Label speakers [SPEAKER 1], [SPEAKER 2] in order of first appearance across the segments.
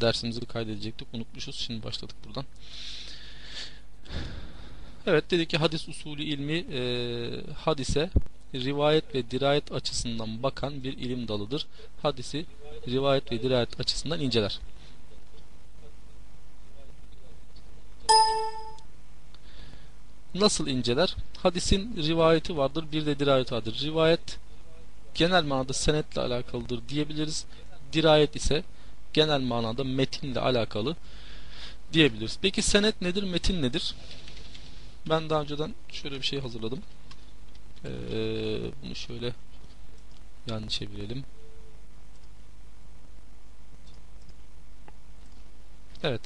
[SPEAKER 1] dersimizi kaydedecektik. Unutmuşuz. Şimdi başladık buradan. Evet dedik ki hadis usulü ilmi e, hadise rivayet ve dirayet açısından bakan bir ilim dalıdır. Hadisi rivayet ve dirayet açısından inceler. Nasıl inceler? Hadisin rivayeti vardır, bir de dirayeti vardır. Rivayet genel manada senetle alakalıdır diyebiliriz. Dirayet ise genel manada metinle alakalı diyebiliriz. Peki senet nedir, metin nedir? Ben daha önceden şöyle bir şey hazırladım. Ee, bunu şöyle yan çevirelim. Evet.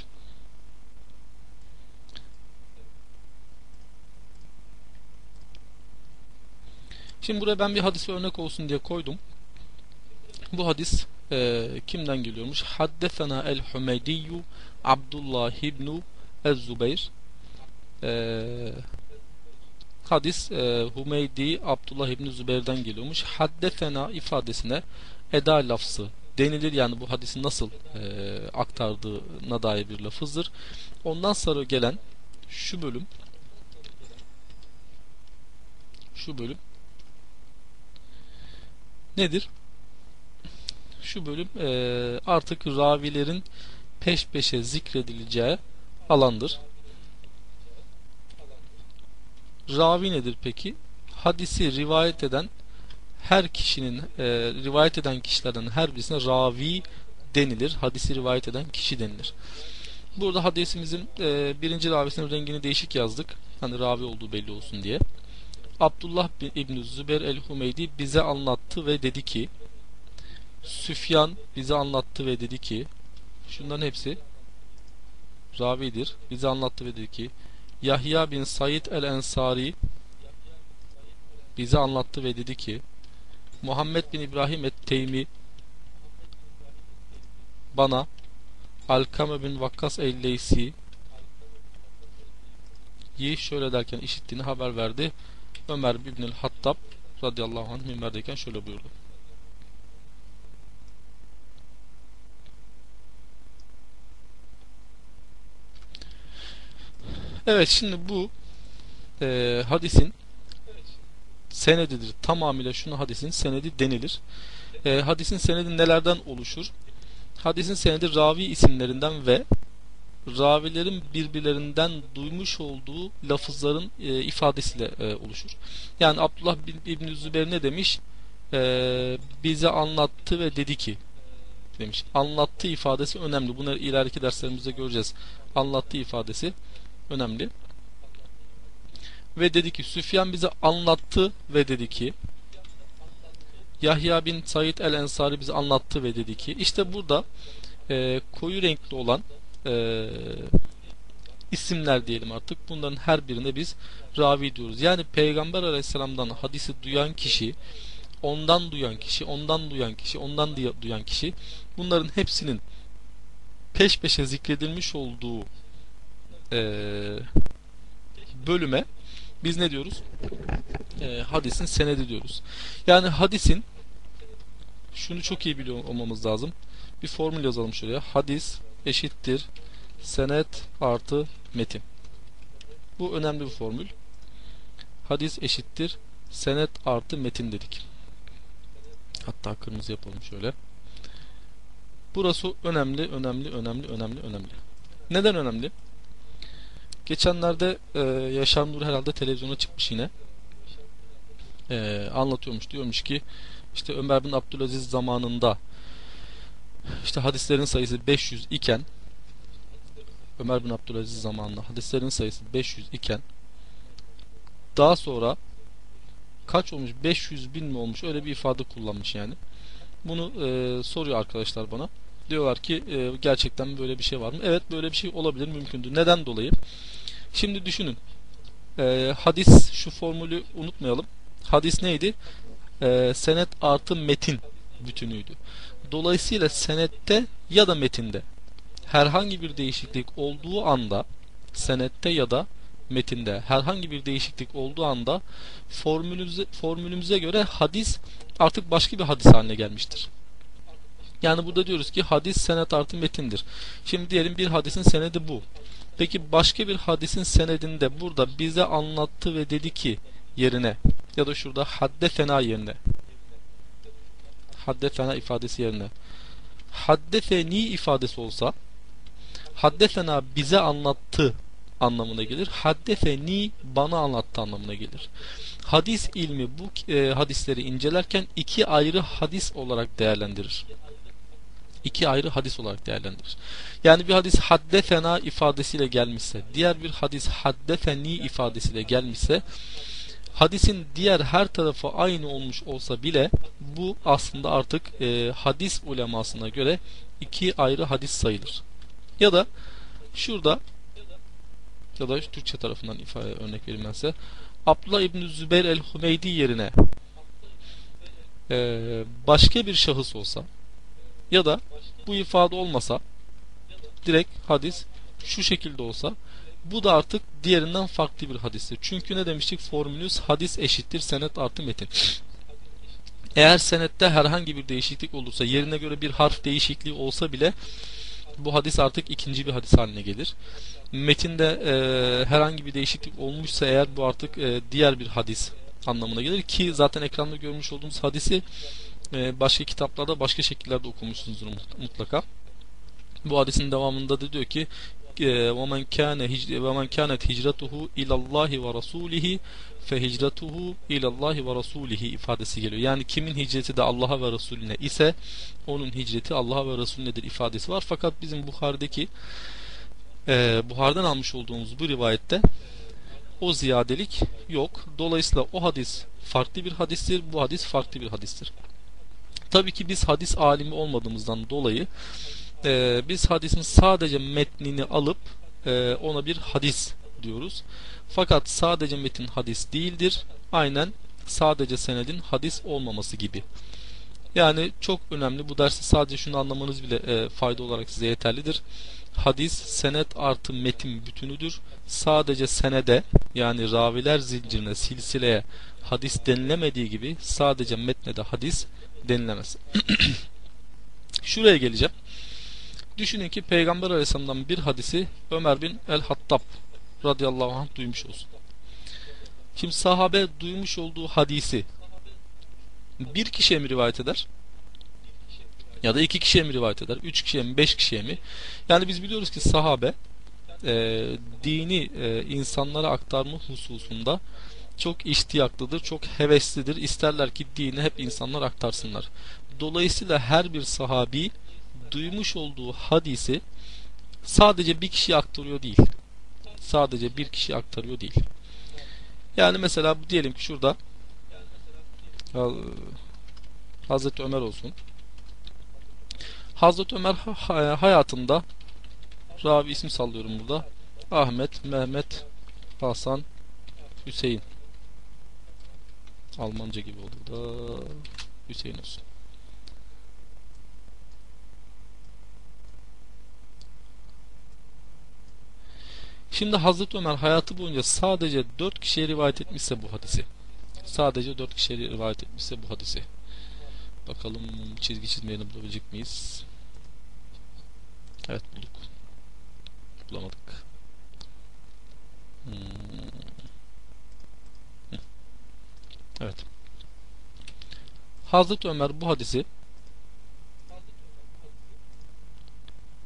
[SPEAKER 1] Şimdi buraya ben bir hadisi örnek olsun diye koydum. Bu hadis e, kimden geliyormuş? Haddefena el-Humeydiyyu Abdullah ibnu Ez-Zubeyr e, hadis e, Humeydi Abdullah İbni Zübeyir'den geliyormuş. Haddefena ifadesine eda lafzı denilir. Yani bu hadisi nasıl e, aktardığına dair bir lafızdır. Ondan sonra gelen şu bölüm şu bölüm nedir? Şu bölüm e, artık ravilerin peş peşe zikredileceği alandır. Ravi nedir peki? Hadisi rivayet eden her kişinin e, rivayet eden kişilerden her birisine ravi denilir. Hadisi rivayet eden kişi denilir. Burada hadisimizin e, birinci ravisinin rengini değişik yazdık. Hani ravi olduğu belli olsun diye. Abdullah İbn Zübeyir el-Humeydi bize anlattı ve dedi ki Süfyan bize anlattı ve dedi ki şunların hepsi ravidir. Bize anlattı ve dedi ki Yahya bin Said el-Ensari bize anlattı ve dedi ki Muhammed bin İbrahim et-Teymi bana Alkame bin Vakkas el-Leysi yi şöyle derken işittiğini haber verdi. Ömer bin Hattab radıyallahu anh minberdeyken şöyle buyurdu. Evet şimdi bu e, hadisin senedidir. Tamamıyla şunu hadisin senedi denilir. E, hadisin senedi nelerden oluşur? Hadisin senedi ravi isimlerinden ve ravilerin birbirlerinden duymuş olduğu lafızların e, ifadesiyle e, oluşur. Yani Abdullah bin İbn Zübeyir ne demiş? E, bize anlattı ve dedi ki demiş. Anlattığı ifadesi önemli. Bunları ileriki derslerimizde göreceğiz. Anlattığı ifadesi önemli. Ve dedi ki Süfyan bize anlattı ve dedi ki Yahya bin Said el-Ensari bize anlattı ve dedi ki işte burada e, koyu renkli olan e, isimler diyelim artık. Bunların her birine biz ravi diyoruz. Yani Peygamber aleyhisselamdan hadisi duyan kişi, ondan duyan kişi, ondan duyan kişi, ondan duyan kişi bunların hepsinin peş peşe zikredilmiş olduğu e, bölüme biz ne diyoruz? E, hadisin senedi diyoruz. Yani hadisin şunu çok iyi biliyor olmamız lazım. Bir formül yazalım şuraya. Hadis eşittir senet artı metin. Bu önemli bir formül. Hadis eşittir senet artı metin dedik. Hatta kırmızı yapalım şöyle. Burası önemli, önemli, önemli, önemli, önemli. Neden önemli? Geçenlerde e, Yaşar Nur herhalde televizyona çıkmış yine. E, anlatıyormuş. Diyormuş ki işte Ömer bin Abdülaziz zamanında işte hadislerin sayısı 500 iken Ömer bin Abdülaziz zamanında hadislerin sayısı 500 iken daha sonra kaç olmuş 500 bin mi olmuş öyle bir ifade kullanmış yani bunu e, soruyor arkadaşlar bana diyorlar ki e, gerçekten böyle bir şey var mı evet böyle bir şey olabilir mümkündür neden dolayı Şimdi düşünün. E, hadis şu formülü unutmayalım. Hadis neydi? E, senet artı metin bütünüydü. Dolayısıyla senette ya da metinde herhangi bir değişiklik olduğu anda senette ya da metinde herhangi bir değişiklik olduğu anda formülümüze, formülümüze göre hadis artık başka bir hadis haline gelmiştir. Yani burada diyoruz ki hadis senet artı metindir. Şimdi diyelim bir hadisin senedi bu. Peki başka bir hadisin senedinde burada bize anlattı ve dedi ki yerine ya da şurada hadde fena yerine hadde fena ifadesi yerine hadde feni ifadesi olsa hadde fena bize anlattı anlamına gelir. Hadde feni bana anlattı anlamına gelir. Hadis ilmi bu e, hadisleri incelerken iki ayrı hadis olarak değerlendirir iki ayrı hadis olarak değerlendirir. Yani bir hadis hadde fena ifadesiyle gelmişse, diğer bir hadis hadde feni ifadesiyle gelmişse, hadisin diğer her tarafı aynı olmuş olsa bile bu aslında artık e, hadis ulemasına göre iki ayrı hadis sayılır. Ya da şurada ya da Türkçe tarafından ifade örnek size. Abdullah İbni Zübeyir el-Hümeydi yerine e, başka bir şahıs olsa ya da bu ifade olmasa direkt hadis şu şekilde olsa bu da artık diğerinden farklı bir hadistir. Çünkü ne demiştik? Formülümüz hadis eşittir senet artı metin. Eğer senette herhangi bir değişiklik olursa yerine göre bir harf değişikliği olsa bile bu hadis artık ikinci bir hadis haline gelir. Metinde e, herhangi bir değişiklik olmuşsa eğer bu artık e, diğer bir hadis anlamına gelir ki zaten ekranda görmüş olduğumuz hadisi e, başka kitaplarda başka şekillerde okumuşsunuzdur mutlaka. Bu hadisin devamında da diyor ki وَمَنْ كَانَ وَمَنْ كَانَتْ هِجْرَتُهُ اِلَى اللّٰهِ وَرَسُولِهِ فَهِجْرَتُهُ اِلَى اللّٰهِ وَرَسُولِهِ ifadesi geliyor. Yani kimin hicreti de Allah'a ve Resulüne ise onun hicreti Allah'a ve Resulünedir ifadesi var. Fakat bizim Buhari'deki e, Buhar'dan almış olduğumuz bu rivayette o ziyadelik yok. Dolayısıyla o hadis farklı bir hadistir. Bu hadis farklı bir hadistir. Tabii ki biz hadis alimi olmadığımızdan dolayı e, biz hadisin sadece metnini alıp e, ona bir hadis diyoruz. Fakat sadece metin hadis değildir. Aynen sadece senedin hadis olmaması gibi. Yani çok önemli. Bu dersi sadece şunu anlamanız bile e, fayda olarak size yeterlidir. Hadis senet artı metin bütünüdür. Sadece senede yani raviler zincirine, silsileye hadis denilemediği gibi sadece metne de hadis denilemez. Şuraya geleceğim. Düşünün ki Peygamber Aleyhisselam'dan bir hadisi Ömer bin El-Hattab radıyallahu anh duymuş olsun. Şimdi sahabe duymuş olduğu hadisi bir kişiye mi rivayet eder? Ya da iki kişiye mi rivayet eder? Üç kişiye mi? Beş kişiye mi? Yani biz biliyoruz ki sahabe e, dini e, insanlara aktarma hususunda çok iştiyaklıdır, çok heveslidir. İsterler ki dini hep insanlar aktarsınlar. Dolayısıyla her bir sahabi duymuş olduğu hadisi sadece bir kişi aktarıyor değil. Sadece bir kişi aktarıyor değil. Yani mesela diyelim ki şurada Hazreti Ömer olsun. Hazreti Ömer hayatında ravi isim sallıyorum burada. Ahmet, Mehmet, Hasan, Hüseyin. Almanca gibi oldu da Hüseyin olsun. Şimdi Hazreti Ömer hayatı boyunca sadece dört kişiye rivayet etmişse bu hadisi. Sadece dört kişiye rivayet etmişse bu hadisi. Bakalım çizgi çizmeyeni bulabilecek miyiz? Evet bulduk. Bulamadık. Hmm. Evet. Hazreti Ömer bu hadisi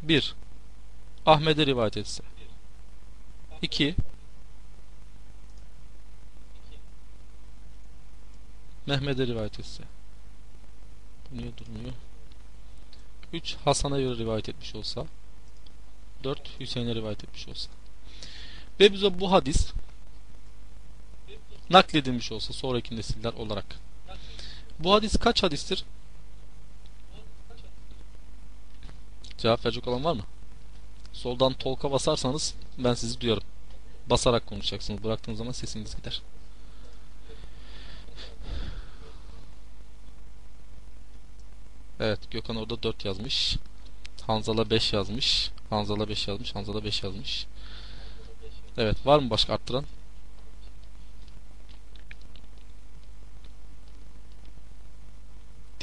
[SPEAKER 1] bir Ahmet'e rivayet etse. 2 Mehmet'e rivayet etse. Bu niye durmuyor? 3 Hasan'a göre rivayet etmiş olsa. 4 Hüseyin'e rivayet etmiş olsa. Ve bize bu hadis nakledilmiş olsa sonraki nesiller olarak. Bu hadis kaç hadistir? Cevap verecek olan var mı? Soldan tolka basarsanız ben sizi duyarım. Basarak konuşacaksınız. Bıraktığınız zaman sesiniz gider. Evet Gökhan orada 4 yazmış. Hanzala 5 yazmış. Hanzala 5 yazmış. Hanzala 5 yazmış. Evet var mı başka arttıran?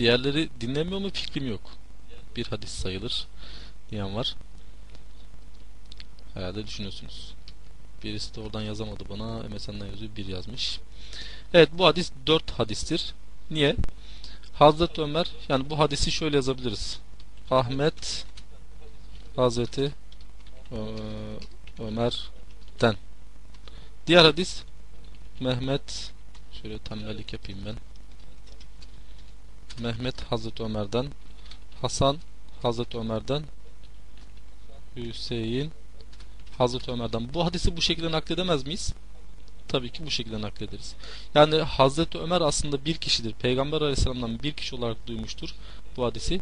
[SPEAKER 1] Diğerleri dinlemiyor mu fikrim yok. bir hadis sayılır diyen var. Herhalde düşünüyorsunuz. Birisi de oradan yazamadı bana. MSN'den yazıyor. Bir yazmış. Evet bu hadis dört hadistir. Niye? Hazreti Ömer yani bu hadisi şöyle yazabiliriz. Ahmet Hazreti Ömer'den. Diğer hadis Mehmet şöyle tembellik yapayım ben. Mehmet Hazreti Ömer'den Hasan Hazreti Ömer'den Hüseyin Hazreti Ömer'den. Bu hadisi bu şekilde nakledemez miyiz? Tabii ki bu şekilde naklederiz. Yani Hazreti Ömer aslında bir kişidir. Peygamber Aleyhisselam'dan bir kişi olarak duymuştur bu hadisi.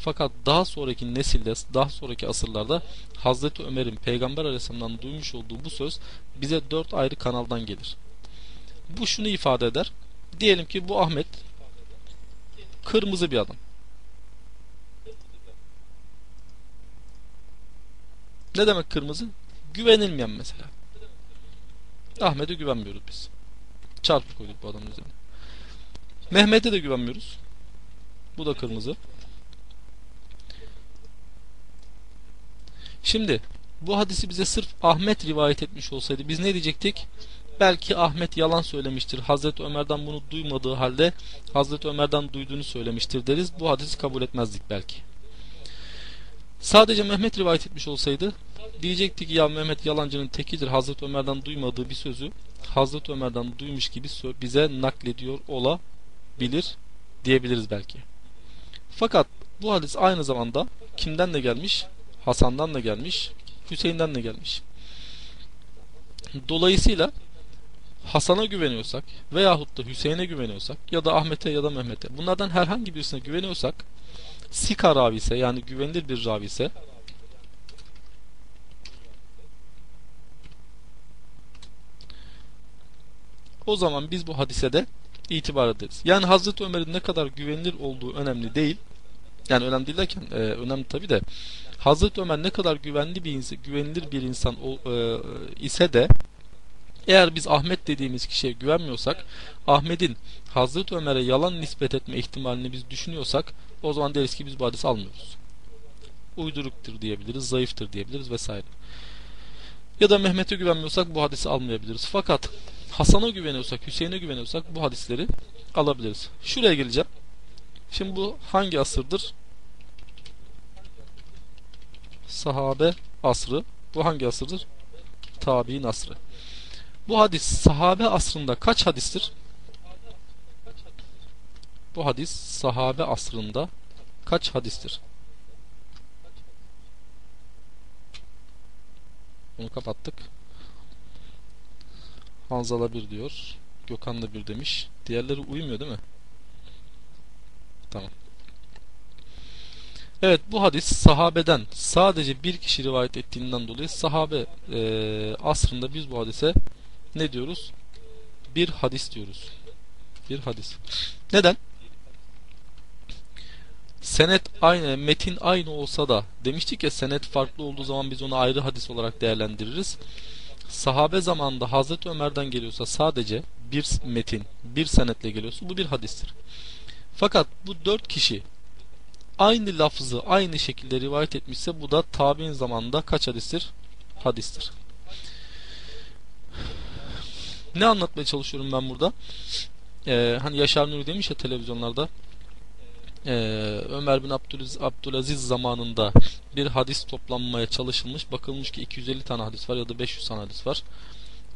[SPEAKER 1] Fakat daha sonraki nesilde, daha sonraki asırlarda Hazreti Ömer'in Peygamber Aleyhisselam'dan duymuş olduğu bu söz bize dört ayrı kanaldan gelir. Bu şunu ifade eder. Diyelim ki bu Ahmet kırmızı bir adam. Ne demek kırmızı? Güvenilmeyen mesela. Ahmet'e güvenmiyoruz biz. Çarpı koyduk bu adamın üzerine. Mehmet'e de güvenmiyoruz. Bu da kırmızı. Şimdi bu hadisi bize sırf Ahmet rivayet etmiş olsaydı biz ne diyecektik? Belki Ahmet yalan söylemiştir. Hazreti Ömer'den bunu duymadığı halde Hazreti Ömer'den duyduğunu söylemiştir deriz. Bu hadisi kabul etmezdik belki. Sadece Mehmet rivayet etmiş olsaydı diyecekti ki ya Mehmet yalancının tekidir. Hazreti Ömer'den duymadığı bir sözü Hazreti Ömer'den duymuş gibi bize naklediyor olabilir diyebiliriz belki. Fakat bu hadis aynı zamanda kimden de gelmiş? Hasan'dan da gelmiş, Hüseyin'den de gelmiş. Dolayısıyla Hasan'a güveniyorsak veyahut da Hüseyin'e güveniyorsak ya da Ahmet'e ya da Mehmet'e bunlardan herhangi birisine güveniyorsak Sika ravise yani güvenilir bir ravise o zaman biz bu hadise de itibar ederiz. Yani Hazreti Ömer'in ne kadar güvenilir olduğu önemli değil. Yani önemli değil derken e, önemli tabi de Hazreti Ömer ne kadar güvenli bir güvenilir bir insan o, e, ise de eğer biz Ahmet dediğimiz kişiye güvenmiyorsak Ahmet'in Hazreti Ömer'e yalan nispet etme ihtimalini biz düşünüyorsak o zaman deriz ki biz bu hadisi almıyoruz. Uyduruktur diyebiliriz, zayıftır diyebiliriz vesaire. Ya da Mehmet'e güvenmiyorsak bu hadisi almayabiliriz. Fakat Hasan'a güveniyorsak, Hüseyin'e güveniyorsak bu hadisleri alabiliriz. Şuraya geleceğim. Şimdi bu hangi asırdır? Sahabe asrı. Bu hangi asırdır? Tabi'in asrı. Bu hadis sahabe asrında kaç hadistir? Bu hadis sahabe asrında kaç hadistir? Bunu kapattık. Hanzala bir diyor. Gökhan da bir demiş. Diğerleri uymuyor değil mi? Tamam. Evet bu hadis sahabeden sadece bir kişi rivayet ettiğinden dolayı sahabe e, asrında biz bu hadise ne diyoruz? Bir hadis diyoruz. Bir hadis. Neden? Senet aynı, metin aynı olsa da demiştik ya senet farklı olduğu zaman biz onu ayrı hadis olarak değerlendiririz. Sahabe zamanında Hazreti Ömer'den geliyorsa sadece bir metin, bir senetle geliyorsa bu bir hadistir. Fakat bu dört kişi aynı lafızı aynı şekilde rivayet etmişse bu da tabi'in zamanında kaç hadistir? Hadistir. Ne anlatmaya çalışıyorum ben burada? Ee, hani Yaşar Nuri demiş ya televizyonlarda ee, Ömer bin Abdülaziz, Abdülaziz zamanında bir hadis toplanmaya çalışılmış. Bakılmış ki 250 tane hadis var ya da 500 tane hadis var.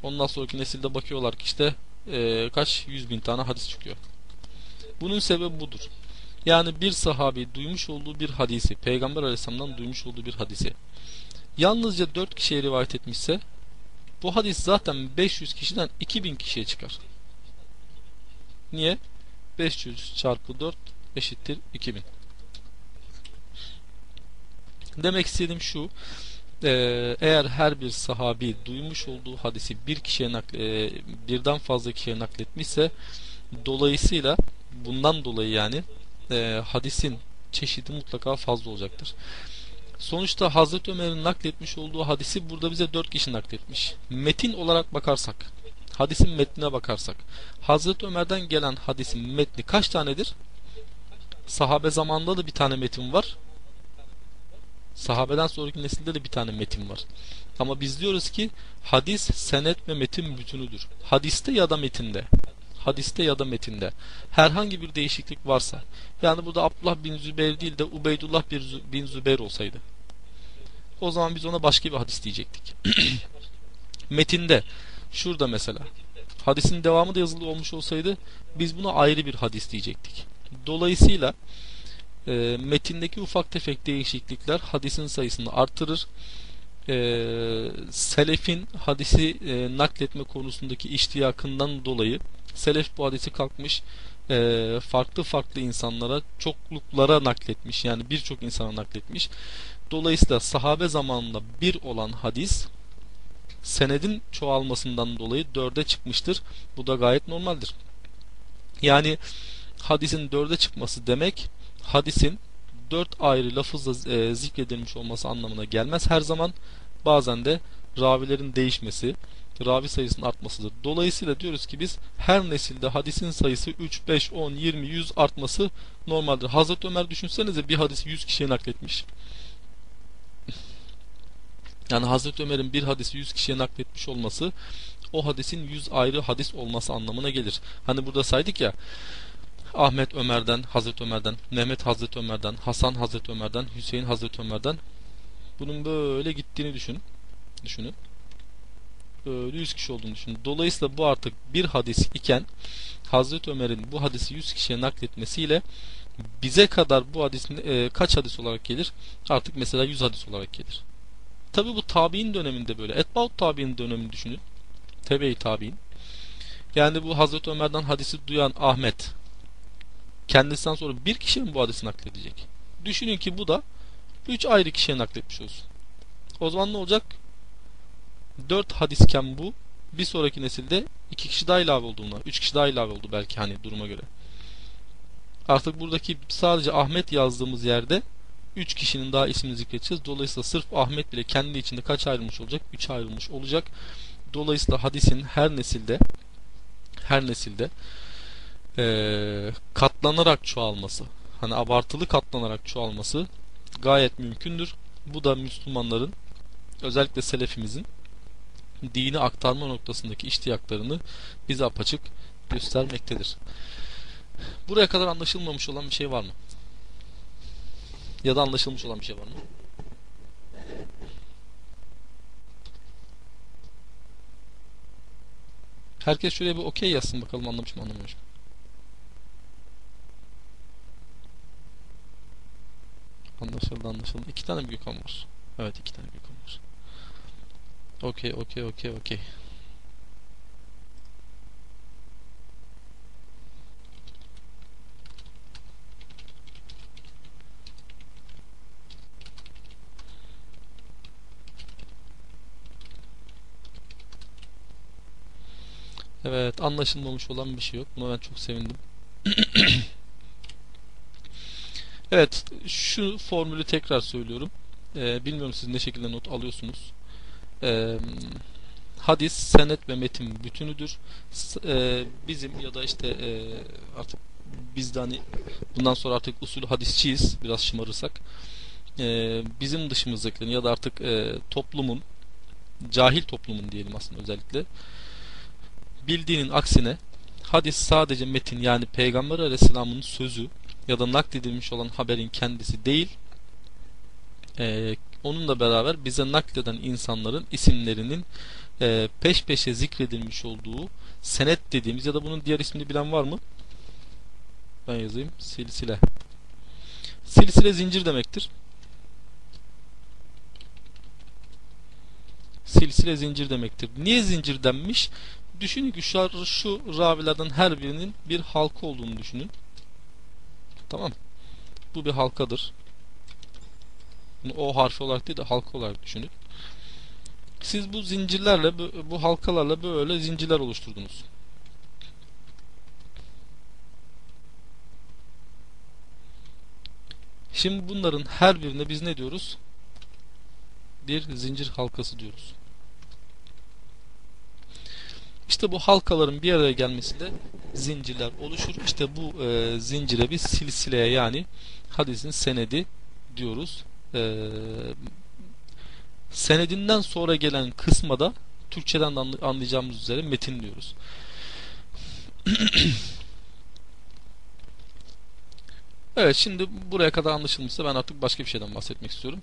[SPEAKER 1] Ondan sonraki nesilde bakıyorlar ki işte e, kaç 100 bin tane hadis çıkıyor. Bunun sebebi budur. Yani bir sahabi duymuş olduğu bir hadisi, Peygamber Aleyhisselam'dan duymuş olduğu bir hadisi yalnızca 4 kişiye rivayet etmişse bu hadis zaten 500 kişiden 2000 kişiye çıkar. Niye? 500 çarpı 4 eşittir 2000. Demek istediğim şu eğer her bir sahabi duymuş olduğu hadisi bir kişiye nakle, birden fazla kişiye nakletmişse dolayısıyla bundan dolayı yani hadisin çeşidi mutlaka fazla olacaktır. Sonuçta Hazreti Ömer'in nakletmiş olduğu hadisi burada bize dört kişi nakletmiş. Metin olarak bakarsak, hadisin metnine bakarsak, Hazreti Ömer'den gelen hadisin metni kaç tanedir? Sahabe zamanında da bir tane metin var. Sahabeden sonraki nesilde de bir tane metin var. Ama biz diyoruz ki hadis senet ve metin bütünüdür. Hadiste ya da metinde. Hadiste ya da metinde. Herhangi bir değişiklik varsa. Yani burada Abdullah bin Zübeyir değil de Ubeydullah bin Zübeyir olsaydı. O zaman biz ona başka bir hadis diyecektik. metinde. Şurada mesela. Hadisin devamı da yazılı olmuş olsaydı biz buna ayrı bir hadis diyecektik. Dolayısıyla e, metindeki ufak tefek değişiklikler hadisin sayısını artırır. E, selefin hadisi e, nakletme konusundaki iştiyakından dolayı selef bu hadisi kalkmış e, farklı farklı insanlara çokluklara nakletmiş yani birçok insana nakletmiş. Dolayısıyla sahabe zamanında bir olan hadis senedin çoğalmasından dolayı dörde çıkmıştır. Bu da gayet normaldir. Yani hadisin dörde çıkması demek hadisin dört ayrı lafızla e, zikredilmiş olması anlamına gelmez. Her zaman bazen de ravilerin değişmesi, ravi sayısının artmasıdır. Dolayısıyla diyoruz ki biz her nesilde hadisin sayısı 3, 5, 10, 20, 100 artması normaldir. Hazreti Ömer düşünsenize bir hadisi 100 kişiye nakletmiş. Yani Hazreti Ömer'in bir hadisi 100 kişiye nakletmiş olması o hadisin 100 ayrı hadis olması anlamına gelir. Hani burada saydık ya Ahmet Ömer'den, Hazreti Ömer'den, Mehmet Hazreti Ömer'den, Hasan Hazreti Ömer'den, Hüseyin Hazreti Ömer'den bunun böyle gittiğini düşün. Düşünün. Böyle 100 kişi olduğunu düşünün. Dolayısıyla bu artık bir hadis iken Hazreti Ömer'in bu hadisi 100 kişiye nakletmesiyle bize kadar bu hadisin e, kaç hadis olarak gelir? Artık mesela 100 hadis olarak gelir. Tabi bu tabi'in döneminde böyle. Etbaut tabi'in dönemini düşünün. Tebe-i tabi'in. Yani bu Hazreti Ömer'den hadisi duyan Ahmet kendisinden sonra bir kişi mi bu hadisi nakledecek? Düşünün ki bu da üç ayrı kişiye nakletmiş olsun. O zaman ne olacak? Dört hadisken bu bir sonraki nesilde iki kişi daha ilave olduğuna, üç kişi daha ilave oldu belki hani duruma göre. Artık buradaki sadece Ahmet yazdığımız yerde 3 kişinin daha ismini zikredeceğiz. Dolayısıyla sırf Ahmet bile kendi içinde kaç ayrılmış olacak? 3 ayrılmış olacak. Dolayısıyla hadisin her nesilde her nesilde e, katlanarak çoğalması hani abartılı katlanarak çoğalması gayet mümkündür. Bu da Müslümanların özellikle selefimizin dini aktarma noktasındaki iştiyaklarını bize apaçık göstermektedir. Buraya kadar anlaşılmamış olan bir şey var mı? Ya da anlaşılmış olan bir şey var mı? Herkes şöyle bir okey yazsın bakalım anlamış mı anlamamış mı? Anlaşıldı anlaşıldı. İki tane büyük Gökhan var. Evet iki tane büyük Gökhan var. Okey okey okey okey. Evet anlaşılmamış olan bir şey yok. Buna ben çok sevindim. evet şu formülü tekrar söylüyorum. Ee, bilmiyorum siz ne şekilde not alıyorsunuz. Ee, hadis, senet ve metin bütünüdür. Ee, bizim ya da işte e, artık biz de hani bundan sonra artık usul hadisçiyiz biraz şımarırsak. Ee, bizim dışımızdakilerin ya da artık e, toplumun cahil toplumun diyelim aslında özellikle bildiğinin aksine hadis sadece metin yani Peygamber Aleyhisselam'ın sözü ya da nakledilmiş olan haberin kendisi değil e, onunla beraber bize nakleden insanların isimlerinin e, peş peşe zikredilmiş olduğu senet dediğimiz ya da bunun diğer ismini bilen var mı? Ben yazayım. Silsile. Silsile zincir demektir. Silsile zincir demektir. Niye zincir denmiş? Düşünün ki şu, şu ravilerden her birinin bir halka olduğunu düşünün. Tamam. Bu bir halkadır. Bunu O harfi olarak değil de halka olarak düşünün. Siz bu zincirlerle, bu, halkalarla böyle zincirler oluşturdunuz. Şimdi bunların her birine biz ne diyoruz? Bir zincir halkası diyoruz. İşte bu halkaların bir araya gelmesiyle zincirler oluşur. İşte bu e, zincire biz silsileye yani hadisin senedi diyoruz. E, senedinden sonra gelen kısma da Türkçeden de anlayacağımız üzere metin diyoruz. evet şimdi buraya kadar anlaşılmışsa ben artık başka bir şeyden bahsetmek istiyorum.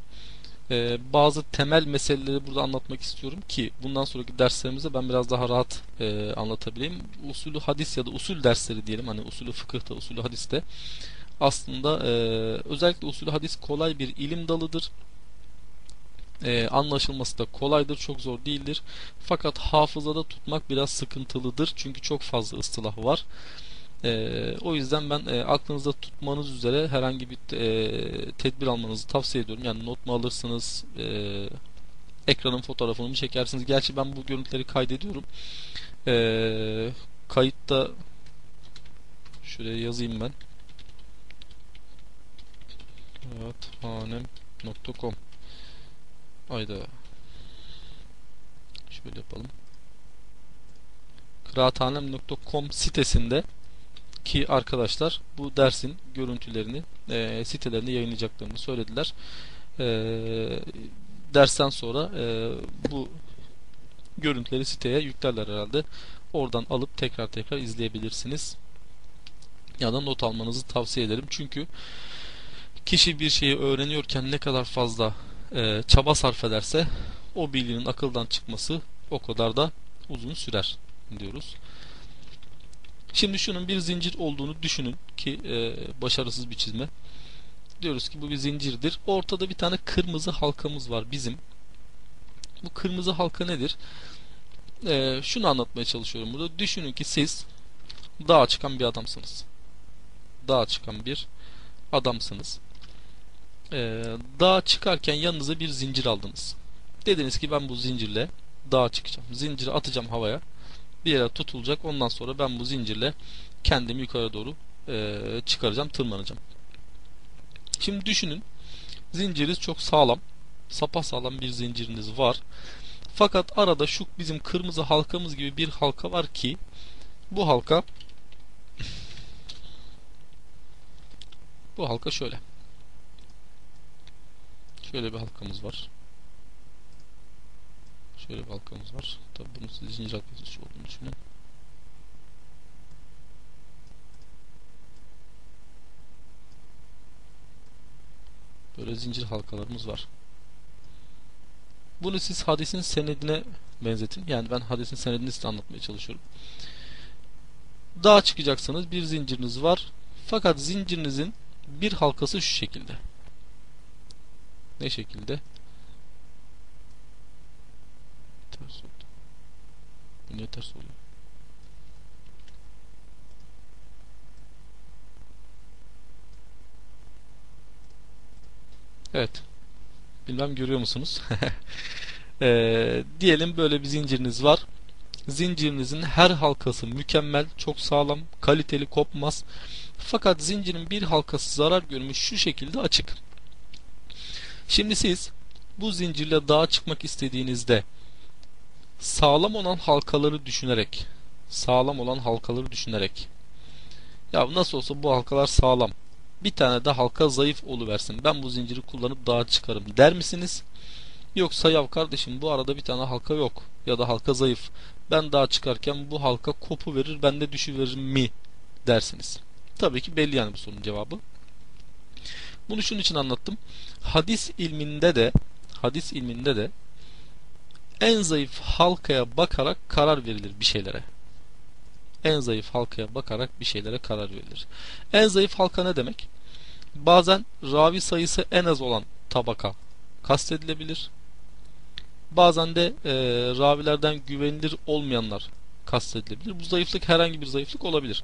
[SPEAKER 1] Ee, bazı temel meseleleri burada anlatmak istiyorum ki bundan sonraki derslerimizde ben biraz daha rahat e, anlatabileyim. Usulü hadis ya da usul dersleri diyelim hani usulü fıkıhta, usulü hadiste aslında e, özellikle usulü hadis kolay bir ilim dalıdır e, anlaşılması da kolaydır, çok zor değildir. Fakat hafızada tutmak biraz sıkıntılıdır. Çünkü çok fazla ıstılah var. E, o yüzden ben e, aklınızda tutmanız üzere herhangi bir e, tedbir almanızı tavsiye ediyorum. Yani not mu alırsınız, e, ekranın fotoğrafını mı çekersiniz? Gerçi ben bu görüntüleri kaydediyorum. E, kayıtta şuraya yazayım ben. Evet, Hayda. Şöyle yapalım. Kıraathanem.com sitesinde ki arkadaşlar bu dersin görüntülerini e, sitelerinde yayınlayacaklarını söylediler. E, dersten sonra e, bu görüntüleri siteye yüklerler herhalde. Oradan alıp tekrar tekrar izleyebilirsiniz. Ya da not almanızı tavsiye ederim. Çünkü kişi bir şeyi öğreniyorken ne kadar fazla e, çaba sarf ederse o bilginin akıldan çıkması o kadar da uzun sürer diyoruz. Şimdi şunun bir zincir olduğunu düşünün ki e, başarısız bir çizme. Diyoruz ki bu bir zincirdir. Ortada bir tane kırmızı halkamız var bizim. Bu kırmızı halka nedir? E, şunu anlatmaya çalışıyorum burada. Düşünün ki siz dağa çıkan bir adamsınız. Dağa çıkan bir adamsınız e, dağa çıkarken yanınıza bir zincir aldınız. Dediniz ki ben bu zincirle dağa çıkacağım. Zinciri atacağım havaya. Bir yere tutulacak. Ondan sonra ben bu zincirle kendimi yukarı doğru e, çıkaracağım, tırmanacağım. Şimdi düşünün. Zinciriniz çok sağlam. Sapa sağlam bir zinciriniz var. Fakat arada şu bizim kırmızı halkamız gibi bir halka var ki bu halka bu halka şöyle. Şöyle bir halkamız var. Şöyle bir halkamız var. Tabi bunu siz zincir halkası olduğunu düşünün. Böyle zincir halkalarımız var. Bunu siz hadisin senedine benzetin. Yani ben hadisin senedini size anlatmaya çalışıyorum. Dağa çıkacaksınız. Bir zinciriniz var. Fakat zincirinizin bir halkası şu şekilde. Ne şekilde? Ters oldu. Bu niye ters oluyor? Evet. Bilmem görüyor musunuz? ee, diyelim böyle bir zinciriniz var. Zincirinizin her halkası mükemmel, çok sağlam, kaliteli, kopmaz. Fakat zincirin bir halkası zarar görmüş şu şekilde açık. Şimdi siz bu zincirle dağa çıkmak istediğinizde sağlam olan halkaları düşünerek sağlam olan halkaları düşünerek ya nasıl olsa bu halkalar sağlam bir tane de halka zayıf oluversin ben bu zinciri kullanıp dağa çıkarım der misiniz? Yoksa yav kardeşim bu arada bir tane halka yok ya da halka zayıf ben dağa çıkarken bu halka kopu verir ben de düşüveririm mi dersiniz. Tabii ki belli yani bu sorunun cevabı. Bunu şunun için anlattım. Hadis ilminde de hadis ilminde de en zayıf halkaya bakarak karar verilir bir şeylere. En zayıf halkaya bakarak bir şeylere karar verilir. En zayıf halka ne demek? Bazen ravi sayısı en az olan tabaka kastedilebilir. Bazen de e, ravilerden güvenilir olmayanlar kastedilebilir. Bu zayıflık herhangi bir zayıflık olabilir.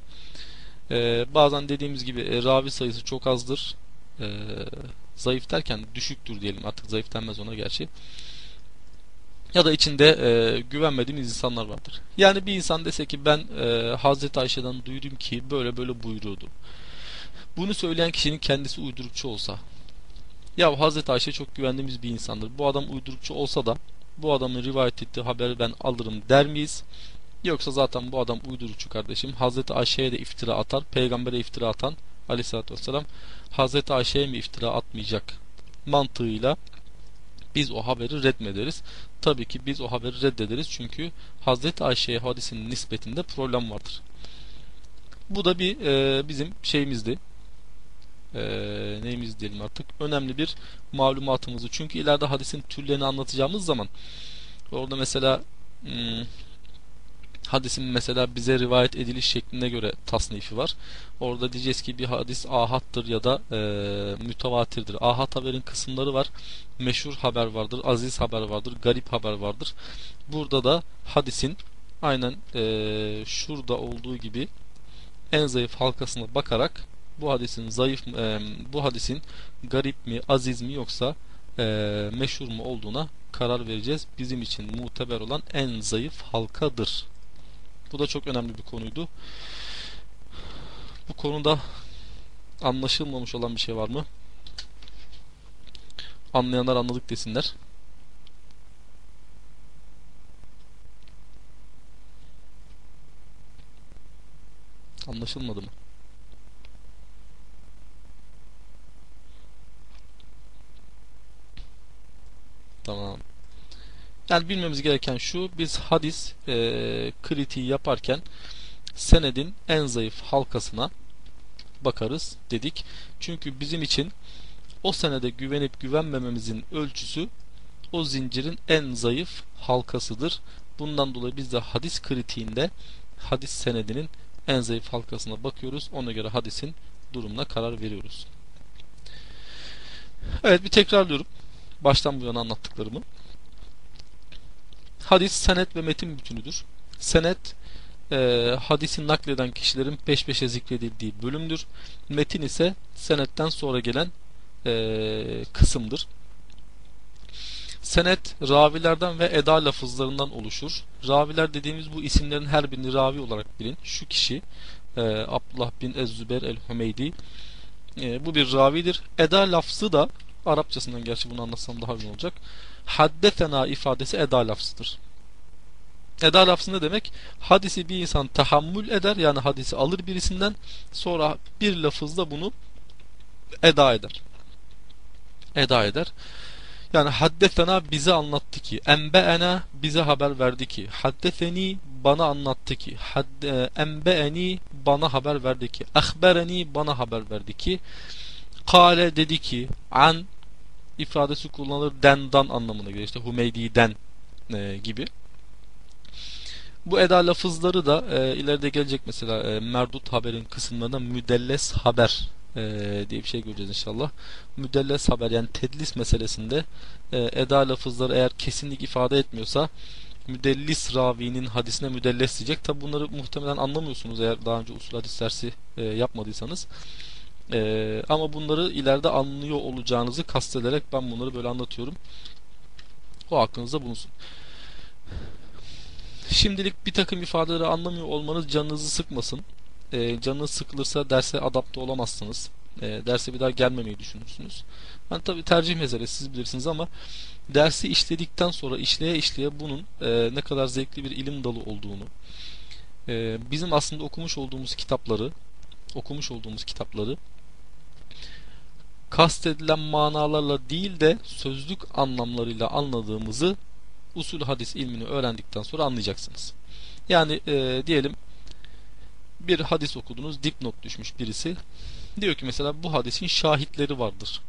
[SPEAKER 1] E, bazen dediğimiz gibi e, ravi sayısı çok azdır e, zayıf derken düşüktür diyelim artık zayıf denmez ona gerçi ya da içinde e, güvenmediğimiz insanlar vardır. Yani bir insan dese ki ben e, Hazreti Ayşe'den duydum ki böyle böyle buyuruyordu. Bunu söyleyen kişinin kendisi uydurukçu olsa ya Hazreti Ayşe çok güvendiğimiz bir insandır. Bu adam uydurukçu olsa da bu adamın rivayet ettiği haberi ben alırım der miyiz? Yoksa zaten bu adam uydurukçu kardeşim. Hazreti Ayşe'ye de iftira atar. Peygambere iftira atan aleyhissalatü vesselam Hazreti Ayşe'ye mi iftira atmayacak mantığıyla biz o haberi reddederiz. Tabii ki biz o haberi reddederiz çünkü Hazreti Ayşe'ye hadisin nispetinde problem vardır. Bu da bir e, bizim şeyimizdi. E, neyimiz diyelim artık. Önemli bir malumatımızı. Çünkü ileride hadisin türlerini anlatacağımız zaman orada mesela hmm, hadisin mesela bize rivayet ediliş şekline göre tasnifi var. Orada diyeceğiz ki bir hadis ahattır ya da e, mütevatirdir. Ahat haberin kısımları var. Meşhur haber vardır, aziz haber vardır, garip haber vardır. Burada da hadisin aynen e, şurada olduğu gibi en zayıf halkasına bakarak bu hadisin zayıf e, bu hadisin garip mi, aziz mi yoksa e, meşhur mu olduğuna karar vereceğiz. Bizim için muteber olan en zayıf halkadır. Bu da çok önemli bir konuydu. Bu konuda anlaşılmamış olan bir şey var mı? Anlayanlar anladık desinler. Anlaşılmadı mı? Tamam. Yani bilmemiz gereken şu, biz hadis e, kritiği yaparken senedin en zayıf halkasına bakarız dedik. Çünkü bizim için o senede güvenip güvenmememizin ölçüsü o zincirin en zayıf halkasıdır. Bundan dolayı biz de hadis kritiğinde hadis senedinin en zayıf halkasına bakıyoruz. Ona göre hadisin durumuna karar veriyoruz. Evet bir tekrarlıyorum. Baştan bu yana anlattıklarımı. Hadis senet ve metin bütünüdür. Senet e, hadisi nakleden kişilerin peş peşe zikredildiği bölümdür. Metin ise senetten sonra gelen e, kısımdır. Senet ravilerden ve eda lafızlarından oluşur. Raviler dediğimiz bu isimlerin her birini ravi olarak bilin. Şu kişi e, Abdullah bin Ez-Züber el-Hümeydi e, bu bir ravidir. Eda lafzı da Arapçasından gerçi bunu anlatsam daha iyi olacak. Haddetena ifadesi eda lafzıdır. Eda lafzı ne demek? Hadisi bir insan tahammül eder yani hadisi alır birisinden sonra bir lafızda bunu eda eder. Eda eder. Yani haddetena bize anlattı ki, enbeena bize haber verdi ki, haddeteni bana anlattı ki, enbeeni bana haber verdi ki, ahbereni bana haber verdi ki, kale dedi ki, an ifadesi kullanılır dendan anlamına gelir. İşte Hümeydi'den e, gibi. Bu eda lafızları da e, ileride gelecek mesela e, merdut haberin kısımlarında müdelles haber e, diye bir şey göreceğiz inşallah. Müdelles haber yani tedlis meselesinde e, eda lafızları eğer kesinlik ifade etmiyorsa müdellis ravinin hadisine müdelles diyecek. Tabi bunları muhtemelen anlamıyorsunuz eğer daha önce usul hadis dersi e, yapmadıysanız. E, ama bunları ileride anlıyor olacağınızı kastederek ben bunları böyle anlatıyorum. O aklınızda bulunsun. Şimdilik bir takım ifadeleri anlamıyor olmanız canınızı sıkmasın. E, canınız sıkılırsa derse adapte olamazsınız. E, derse bir daha gelmemeyi düşünürsünüz. Yani tabi tercih meselesi siz bilirsiniz ama dersi işledikten sonra işleye işleye bunun e, ne kadar zevkli bir ilim dalı olduğunu, e, bizim aslında okumuş olduğumuz kitapları, okumuş olduğumuz kitapları kastedilen manalarla değil de sözlük anlamlarıyla anladığımızı usul hadis ilmini öğrendikten sonra anlayacaksınız. Yani e, diyelim bir hadis okudunuz dipnot düşmüş birisi. Diyor ki mesela bu hadisin şahitleri vardır.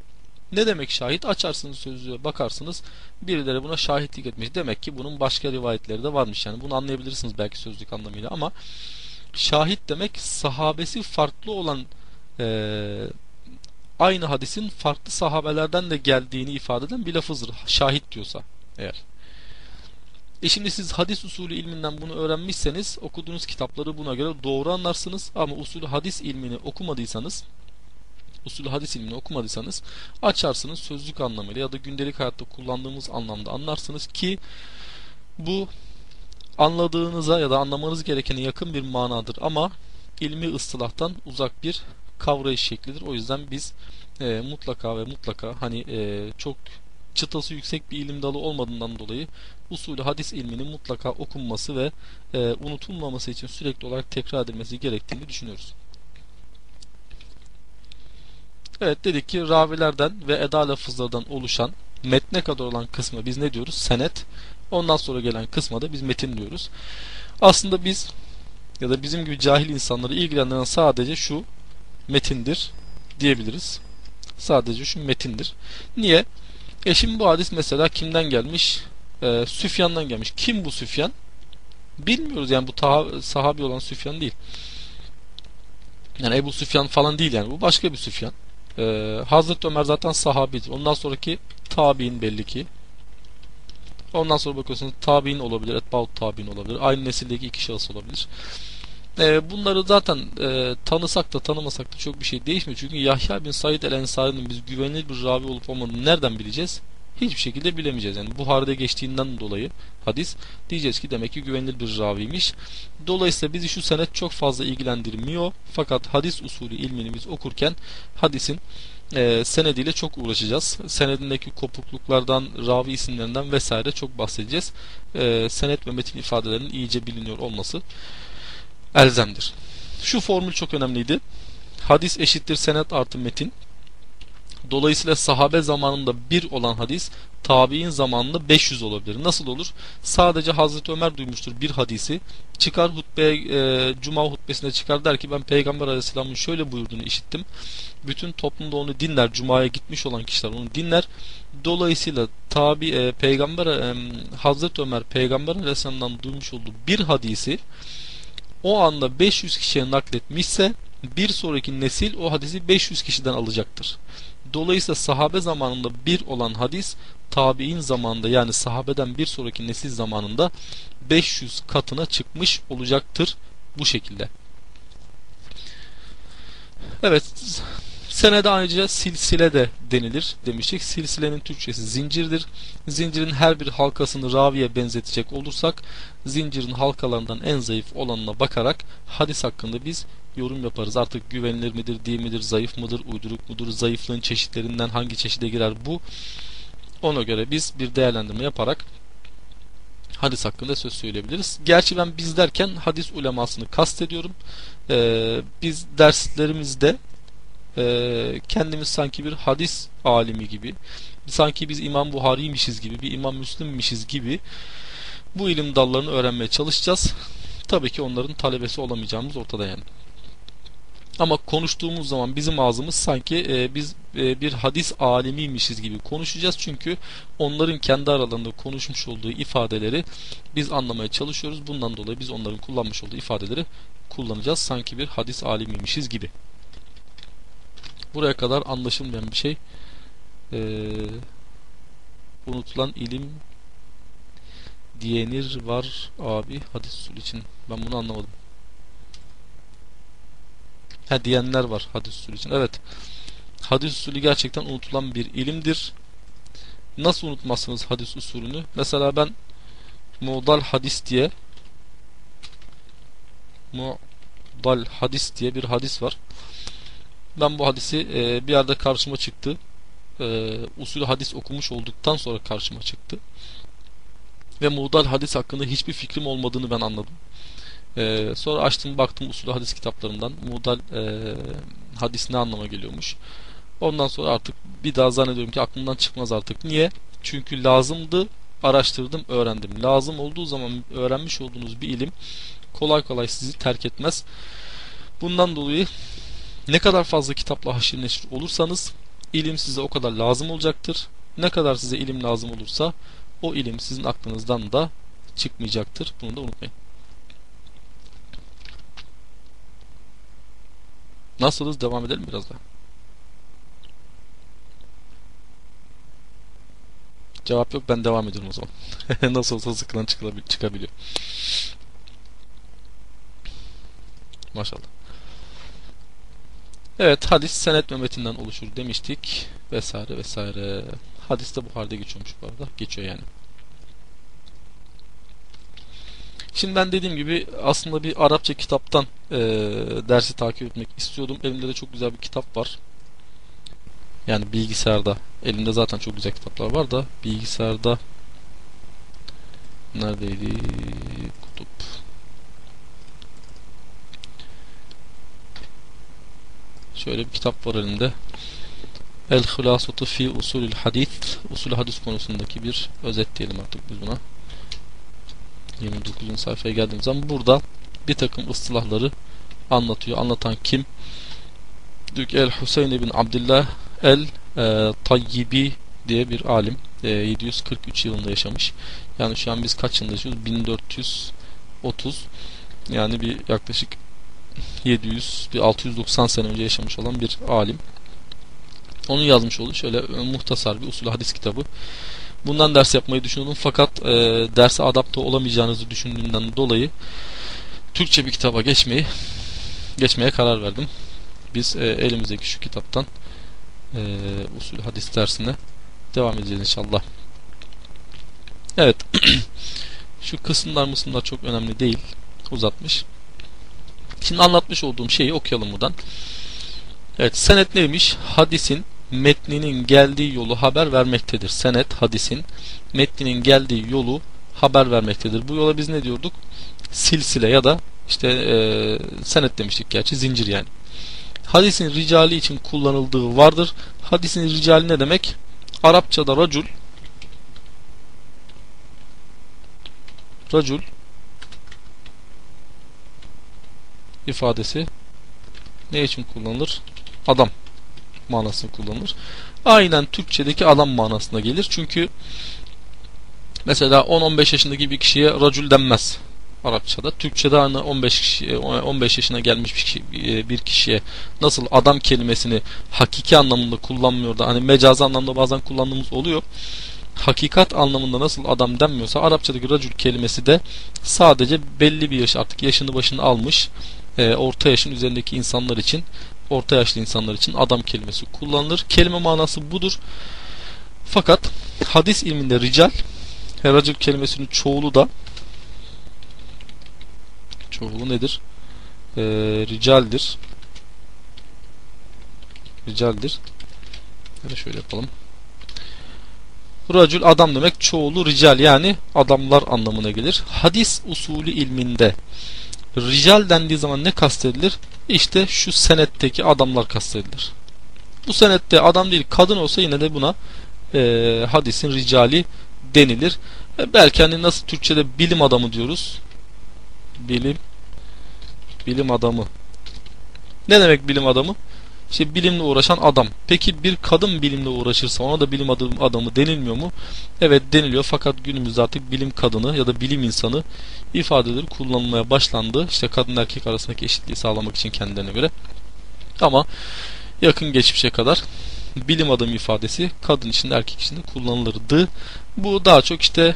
[SPEAKER 1] Ne demek şahit? Açarsınız sözlüğe bakarsınız. Birileri buna şahitlik etmiş. Demek ki bunun başka rivayetleri de varmış. Yani bunu anlayabilirsiniz belki sözlük anlamıyla ama şahit demek sahabesi farklı olan e, aynı hadisin farklı sahabelerden de geldiğini ifade eden bir lafızdır. Şahit diyorsa eğer. E şimdi siz hadis usulü ilminden bunu öğrenmişseniz okuduğunuz kitapları buna göre doğru anlarsınız ama usulü hadis ilmini okumadıysanız usulü hadis ilmini okumadıysanız açarsınız sözlük anlamıyla ya da gündelik hayatta kullandığımız anlamda anlarsınız ki bu anladığınıza ya da anlamanız gerekene yakın bir manadır ama ilmi ıstılahtan uzak bir kavrayış şeklidir. O yüzden biz e, mutlaka ve mutlaka hani e, çok çıtası yüksek bir ilim dalı olmadığından dolayı usulü hadis ilminin mutlaka okunması ve e, unutulmaması için sürekli olarak tekrar edilmesi gerektiğini düşünüyoruz. Evet dedik ki ravilerden ve eda lafızlardan oluşan metne kadar olan kısmı biz ne diyoruz? Senet. Ondan sonra gelen kısma da biz metin diyoruz. Aslında biz ya da bizim gibi cahil insanları ilgilendiren sadece şu metindir diyebiliriz. Sadece şu metindir. Niye? E şimdi bu hadis mesela kimden gelmiş? Ee, Süfyan'dan gelmiş. Kim bu Süfyan? Bilmiyoruz yani bu sahabi olan Süfyan değil. Yani Ebu Süfyan falan değil yani. Bu başka bir Süfyan. Ee, Hazreti Ömer zaten sahabidir. Ondan sonraki tabi'in belli ki. Ondan sonra bakıyorsunuz tabi'in olabilir, etbaut tabi'in olabilir. Aynı nesildeki iki şahıs olabilir. Ee, bunları zaten e, tanısak da tanımasak da çok bir şey değişmiyor. Çünkü Yahya bin Said el-Ensari'nin biz güvenilir bir ravi olup olmadığını nereden bileceğiz? Hiçbir şekilde bilemeyeceğiz. Yani Buhari'de geçtiğinden dolayı hadis diyeceğiz ki demek ki güvenilir bir raviymiş. Dolayısıyla bizi şu senet çok fazla ilgilendirmiyor. Fakat hadis usulü ilmini biz okurken hadisin e, senediyle çok uğraşacağız. Senedindeki kopukluklardan, ravi isimlerinden vesaire çok bahsedeceğiz. E, senet ve metin ifadelerinin iyice biliniyor olması elzemdir. Şu formül çok önemliydi. Hadis eşittir senet artı metin. Dolayısıyla sahabe zamanında bir olan hadis tabi'in zamanında 500 olabilir. Nasıl olur? Sadece Hazreti Ömer duymuştur bir hadisi. Çıkar hutbeye, e, cuma hutbesinde çıkar der ki ben Peygamber Aleyhisselam'ın şöyle buyurduğunu işittim. Bütün toplumda onu dinler. Cuma'ya gitmiş olan kişiler onu dinler. Dolayısıyla tabi e, Peygamber e, Hazreti Ömer Peygamber Aleyhisselam'dan duymuş olduğu bir hadisi o anda 500 kişiye nakletmişse bir sonraki nesil o hadisi 500 kişiden alacaktır. Dolayısıyla sahabe zamanında bir olan hadis tabi'in zamanında yani sahabeden bir sonraki nesil zamanında 500 katına çıkmış olacaktır bu şekilde. Evet senede ayrıca silsile de denilir demiştik. Silsilenin Türkçesi zincirdir. Zincirin her bir halkasını raviye benzetecek olursak zincirin halkalarından en zayıf olanına bakarak hadis hakkında biz yorum yaparız. Artık güvenilir midir, değil midir, zayıf mıdır, uyduruk mudur, zayıflığın çeşitlerinden hangi çeşide girer bu. Ona göre biz bir değerlendirme yaparak hadis hakkında söz söyleyebiliriz. Gerçi ben biz derken hadis ulemasını kastediyorum. Ee, biz derslerimizde e, kendimiz sanki bir hadis alimi gibi, sanki biz İmam Buhari'ymişiz gibi, bir İmam Müslim'mişiz gibi bu ilim dallarını öğrenmeye çalışacağız. Tabii ki onların talebesi olamayacağımız ortada yani. Ama konuştuğumuz zaman bizim ağzımız sanki e, biz e, bir hadis alimiymişiz gibi konuşacağız. Çünkü onların kendi aralarında konuşmuş olduğu ifadeleri biz anlamaya çalışıyoruz. Bundan dolayı biz onların kullanmış olduğu ifadeleri kullanacağız. Sanki bir hadis alimiymişiz gibi. Buraya kadar anlaşılmayan bir şey. Ee, unutulan ilim diyenir var abi hadis usulü için. Ben bunu anlamadım. Ha diyenler var hadis usulü için. Evet. Hadis usulü gerçekten unutulan bir ilimdir. Nasıl unutmazsınız hadis usulünü? Mesela ben Mu'dal hadis diye Mu'dal hadis diye bir hadis var. Ben bu hadisi e, bir yerde karşıma çıktı. E, usulü hadis okumuş olduktan sonra karşıma çıktı. Ve Mu'dal hadis hakkında hiçbir fikrim olmadığını ben anladım. Ee, sonra açtım baktım usulü hadis kitaplarından Mudal e, hadis ne anlama geliyormuş. Ondan sonra artık bir daha zannediyorum ki aklımdan çıkmaz artık. Niye? Çünkü lazımdı araştırdım öğrendim. Lazım olduğu zaman öğrenmiş olduğunuz bir ilim kolay kolay sizi terk etmez. Bundan dolayı ne kadar fazla kitapla haşir neşir olursanız ilim size o kadar lazım olacaktır. Ne kadar size ilim lazım olursa o ilim sizin aklınızdan da çıkmayacaktır. Bunu da unutmayın. Nasılız? Devam edelim biraz daha. Cevap yok. Ben devam ediyorum o zaman. Nasıl olsa sıkılan çıkabiliyor. Maşallah. Evet hadis senet ve metinden oluşur demiştik. Vesaire vesaire. Hadis de Buhari'de geçiyormuş bu arada. Geçiyor yani. Şimdi ben dediğim gibi aslında bir Arapça kitaptan e, dersi takip etmek istiyordum. Elimde de çok güzel bir kitap var. Yani bilgisayarda. Elimde zaten çok güzel kitaplar var da bilgisayarda neredeydi? Kutup. Şöyle bir kitap var elimde. El Hulasatu fi usulül hadis usul hadis konusundaki bir özet diyelim artık biz buna. 29. sayfaya geldiğimiz zaman burada bir takım ıstılahları anlatıyor. Anlatan kim? Dük el Hüseyin bin Abdullah el e, Tayyibi diye bir alim. E, 743 yılında yaşamış. Yani şu an biz kaç yılında yaşıyoruz? 1430 yani bir yaklaşık 700 bir 690 sene önce yaşamış olan bir alim. Onun yazmış olduğu şöyle e, muhtasar bir usul hadis kitabı. Bundan ders yapmayı düşünüyordum fakat e, derse adapte olamayacağınızı düşündüğümden dolayı Türkçe bir kitaba geçmeyi geçmeye karar verdim. Biz e, elimizdeki şu kitaptan e, usul hadis dersine devam edeceğiz inşallah. Evet. şu kısımlar mısımlar çok önemli değil. Uzatmış. Şimdi anlatmış olduğum şeyi okuyalım buradan. Evet senet neymiş? Hadisin metninin geldiği yolu haber vermektedir. Senet hadisin metninin geldiği yolu haber vermektedir. Bu yola biz ne diyorduk? Silsile ya da işte e, senet demiştik gerçi zincir yani. Hadisin ricali için kullanıldığı vardır. Hadisin ricali ne demek? Arapçada racul racul ifadesi ne için kullanılır? Adam manasını kullanılır. Aynen Türkçedeki adam manasına gelir. Çünkü mesela 10-15 yaşındaki bir kişiye racul denmez. Arapçada. Türkçede hani 15 kişi, 15 yaşına gelmiş bir, kişi, bir kişiye nasıl adam kelimesini hakiki anlamında kullanmıyor da hani mecazi anlamda bazen kullandığımız oluyor. Hakikat anlamında nasıl adam denmiyorsa Arapçadaki racül kelimesi de sadece belli bir yaş artık yaşını başını almış e, orta yaşın üzerindeki insanlar için orta yaşlı insanlar için adam kelimesi kullanılır. Kelime manası budur. Fakat hadis ilminde rical heracıl kelimesinin çoğulu da çoğulu nedir? Ee, ricaldir. Ricaldir. Yani şöyle yapalım. Racül adam demek çoğulu rical yani adamlar anlamına gelir. Hadis usulü ilminde rical dendiği zaman ne kastedilir? İşte şu senetteki adamlar kastedilir. Bu senette adam değil kadın olsa yine de buna e, hadisin ricali denilir. E, belki hani nasıl Türkçe'de bilim adamı diyoruz. Bilim bilim adamı. Ne demek bilim adamı? İşte bilimle uğraşan adam. Peki bir kadın bilimle uğraşırsa ona da bilim adamı denilmiyor mu? Evet deniliyor fakat günümüzde artık bilim kadını ya da bilim insanı ifadeleri kullanılmaya başlandı. İşte kadın erkek arasındaki eşitliği sağlamak için kendilerine göre. Ama yakın geçmişe kadar bilim adamı ifadesi kadın için erkek için de kullanılırdı. Bu daha çok işte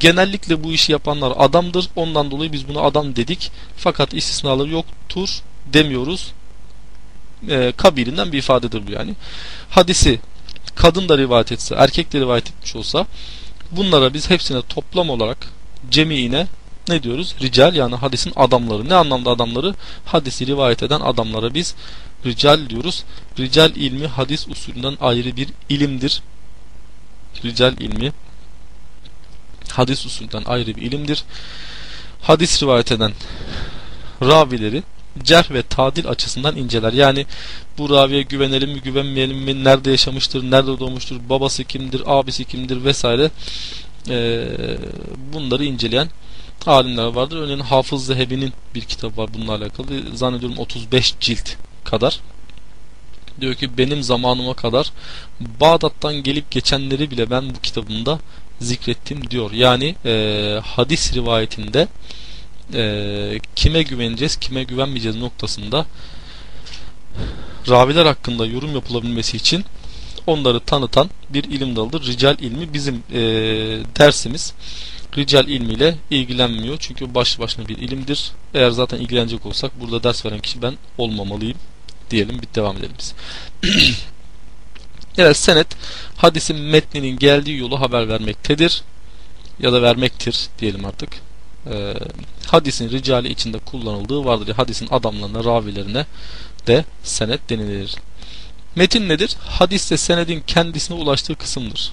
[SPEAKER 1] genellikle bu işi yapanlar adamdır. Ondan dolayı biz buna adam dedik. Fakat istisnaları yoktur demiyoruz e, kabilinden bir ifadedir bu yani. Hadisi kadın da rivayet etse, erkek de rivayet etmiş olsa bunlara biz hepsine toplam olarak cemiine ne diyoruz? Rical yani hadisin adamları. Ne anlamda adamları? Hadisi rivayet eden adamlara biz rical diyoruz. Rical ilmi hadis usulünden ayrı bir ilimdir. Rical ilmi hadis usulünden ayrı bir ilimdir. Hadis rivayet eden ravileri cerh ve tadil açısından inceler. Yani bu raviye güvenelim mi güvenmeyelim mi nerede yaşamıştır, nerede doğmuştur, babası kimdir, abisi kimdir vesaire e, bunları inceleyen alimler vardır. Örneğin Hafız Zehebi'nin bir kitabı var bununla alakalı. Zannediyorum 35 cilt kadar. Diyor ki benim zamanıma kadar Bağdat'tan gelip geçenleri bile ben bu kitabımda zikrettim diyor. Yani e, hadis rivayetinde e, kime güveneceğiz, kime güvenmeyeceğiz noktasında raviler hakkında yorum yapılabilmesi için onları tanıtan bir ilim dalıdır. Rical ilmi bizim e, dersimiz rical ilmiyle ilgilenmiyor. Çünkü başlı başına bir ilimdir. Eğer zaten ilgilenecek olsak burada ders veren kişi ben olmamalıyım diyelim. Bir devam edelim biz. evet senet hadisin metninin geldiği yolu haber vermektedir. Ya da vermektir diyelim artık e, hadisin ricali içinde kullanıldığı vardır. Hadisin adamlarına, ravilerine de senet denilir. Metin nedir? Hadiste senedin kendisine ulaştığı kısımdır.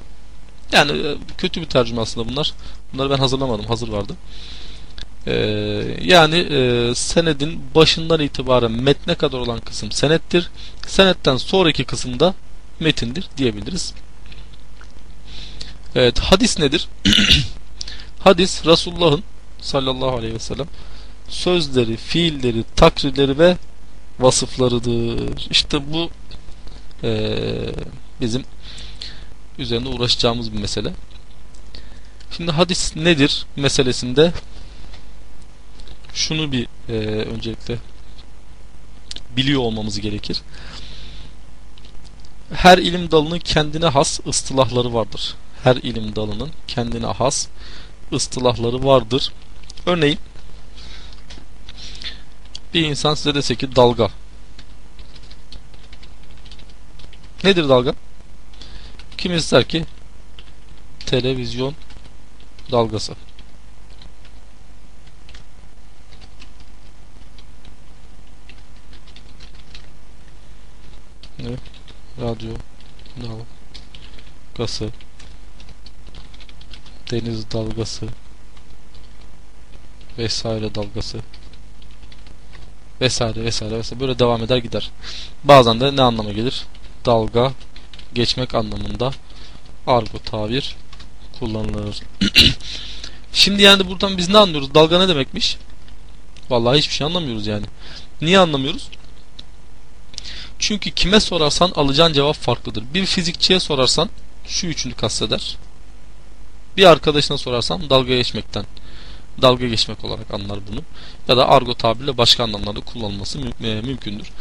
[SPEAKER 1] Yani e, kötü bir tercüme aslında bunlar. Bunları ben hazırlamadım. Hazır vardı. Ee, yani e, senedin başından itibaren metne kadar olan kısım senettir. Senetten sonraki kısımda metindir diyebiliriz. Evet hadis nedir? hadis Resulullah'ın sallallahu aleyhi ve sellem sözleri, fiilleri, takrirleri ve vasıflarıdır. İşte bu ee, bizim üzerinde uğraşacağımız bir mesele. Şimdi hadis nedir meselesinde şunu bir e, öncelikle biliyor olmamız gerekir. Her ilim dalının kendine has ıstılahları vardır. Her ilim dalının kendine has ıstılahları vardır. Örneğin bir insan size dese ki dalga. Nedir dalga? Kim ister ki televizyon dalgası. Ne? Radyo dalgası deniz dalgası vesaire dalgası vesaire vesaire vesaire böyle devam eder gider. Bazen de ne anlama gelir? Dalga geçmek anlamında argo tabir kullanılır. Şimdi yani buradan biz ne anlıyoruz? Dalga ne demekmiş? Vallahi hiçbir şey anlamıyoruz yani. Niye anlamıyoruz? Çünkü kime sorarsan alacağın cevap farklıdır. Bir fizikçiye sorarsan şu üçünü kasteder. Bir arkadaşına sorarsan dalga geçmekten dalga geçmek olarak anlar bunu. Ya da argo tabirle başka anlamlarda kullanılması mü e, mümkündür.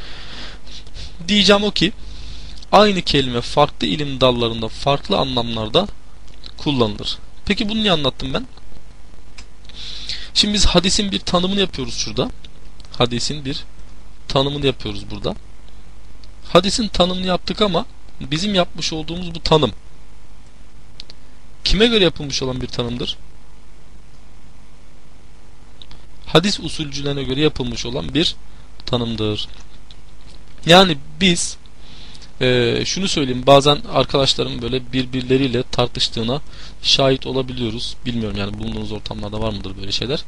[SPEAKER 1] Diyeceğim o ki aynı kelime farklı ilim dallarında farklı anlamlarda kullanılır. Peki bunu niye anlattım ben? Şimdi biz hadisin bir tanımını yapıyoruz şurada. Hadisin bir tanımını yapıyoruz burada. Hadisin tanımını yaptık ama bizim yapmış olduğumuz bu tanım kime göre yapılmış olan bir tanımdır? Hadis usulcülerine göre yapılmış olan bir tanımdır. Yani biz e, şunu söyleyeyim bazen arkadaşlarım böyle birbirleriyle tartıştığına şahit olabiliyoruz. Bilmiyorum yani bulunduğunuz ortamlarda var mıdır böyle şeyler.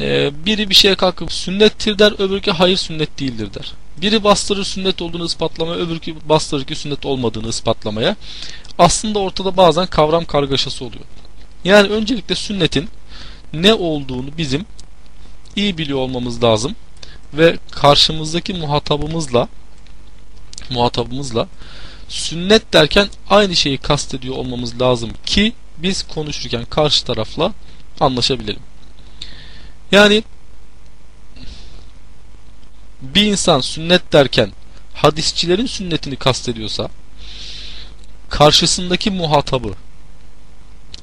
[SPEAKER 1] E, biri bir şeye kalkıp sünnettir der öbürkü hayır sünnet değildir der. Biri bastırır sünnet olduğunu ispatlamaya öbürkü bastırır ki sünnet olmadığını ispatlamaya. Aslında ortada bazen kavram kargaşası oluyor. Yani öncelikle sünnetin ne olduğunu bizim iyi biliyor olmamız lazım ve karşımızdaki muhatabımızla muhatabımızla sünnet derken aynı şeyi kastediyor olmamız lazım ki biz konuşurken karşı tarafla anlaşabilelim. Yani bir insan sünnet derken hadisçilerin sünnetini kastediyorsa karşısındaki muhatabı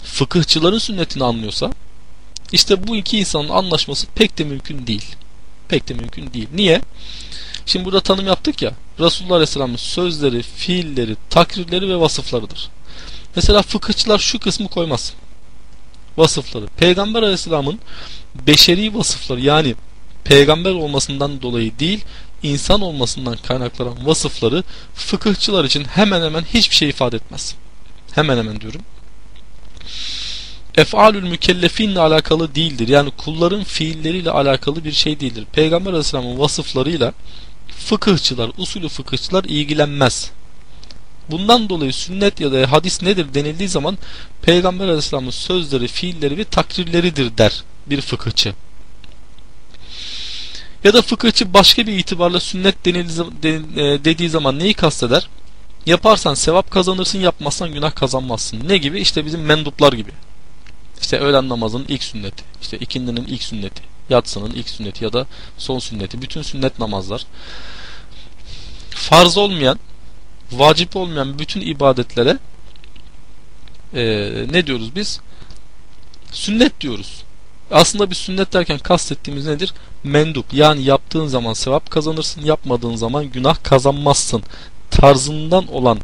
[SPEAKER 1] fıkıhçıların sünnetini anlıyorsa işte bu iki insanın anlaşması pek de mümkün değil. Pek de mümkün değil. Niye? Şimdi burada tanım yaptık ya. Resulullah Aleyhisselam'ın sözleri, fiilleri, takrirleri ve vasıflarıdır. Mesela fıkıhçılar şu kısmı koymaz. Vasıfları. Peygamber Aleyhisselam'ın beşeri vasıfları yani peygamber olmasından dolayı değil insan olmasından kaynaklanan vasıfları fıkıhçılar için hemen hemen hiçbir şey ifade etmez. Hemen hemen diyorum. Ef'alül mükellefinle alakalı değildir. Yani kulların fiilleriyle alakalı bir şey değildir. Peygamber Aleyhisselam'ın vasıflarıyla fıkıhçılar, usulü fıkıhçılar ilgilenmez. Bundan dolayı sünnet ya da hadis nedir denildiği zaman Peygamber Aleyhisselam'ın sözleri, fiilleri ve takrirleridir der bir fıkıhçı. Ya da fıkıhçı başka bir itibarla sünnet denildiği, e, dediği zaman neyi kasteder? Yaparsan sevap kazanırsın, yapmazsan günah kazanmazsın. Ne gibi? İşte bizim menduplar gibi. İşte öğlen namazının ilk sünneti, işte ikindinin ilk sünneti, yatsının ilk sünneti ya da son sünneti. Bütün sünnet namazlar. Farz olmayan, vacip olmayan bütün ibadetlere e, ne diyoruz biz? Sünnet diyoruz. Aslında bir sünnet derken kastettiğimiz nedir? Mendup. Yani yaptığın zaman sevap kazanırsın, yapmadığın zaman günah kazanmazsın. Tarzından olan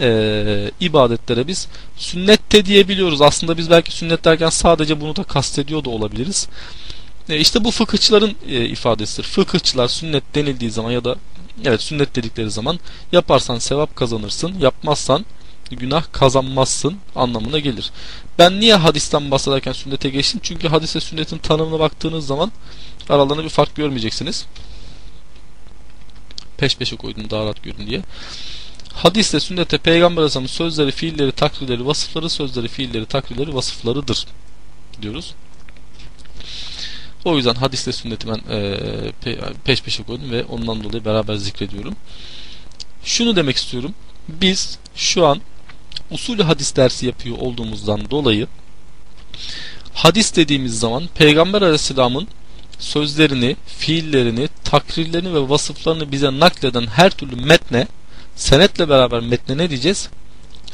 [SPEAKER 1] e, ibadetlere biz sünnette diyebiliyoruz. Aslında biz belki sünnet derken sadece bunu da kastediyor da olabiliriz. E, işte bu fıkıhçıların e, ifadesidir. Fıkıhçılar sünnet denildiği zaman ya da evet sünnet dedikleri zaman yaparsan sevap kazanırsın, yapmazsan günah kazanmazsın anlamına gelir. Ben niye hadisten bahsederken sünnete geçtim? Çünkü hadise sünnetin tanımına baktığınız zaman aralarında bir fark görmeyeceksiniz. Peş peşe koydum daha rahat görün diye. Hadiste, sünnete, peygamber aleyhisselamın sözleri, fiilleri, takrirleri, vasıfları, sözleri, fiilleri, takrirleri, vasıflarıdır diyoruz. O yüzden hadiste sünneti ben e, peş peşe koydum ve ondan dolayı beraber zikrediyorum. Şunu demek istiyorum. Biz şu an usulü hadis dersi yapıyor olduğumuzdan dolayı hadis dediğimiz zaman Peygamber Aleyhisselam'ın sözlerini, fiillerini, takrirlerini ve vasıflarını bize nakleden her türlü metne, senetle beraber metne ne diyeceğiz?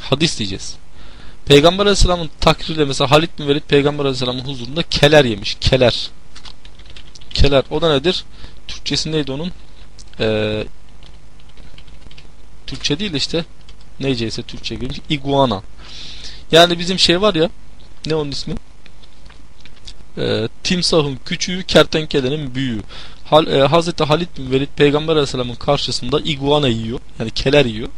[SPEAKER 1] Hadis diyeceğiz. Peygamber Aleyhisselam'ın takrirle mesela Halid bin Velid Peygamber Aleyhisselam'ın huzurunda keler yemiş. Keler. Keler. O da nedir? Türkçesi neydi onun? Ee, Türkçe değil işte neyceyse Türkçe girmiş. Iguana. Yani bizim şey var ya ne onun ismi? e, timsahın küçüğü kertenkelenin büyüğü. Hal, e, Hazreti Halid bin Velid Peygamber Aleyhisselam'ın karşısında iguana yiyor. Yani keler yiyor.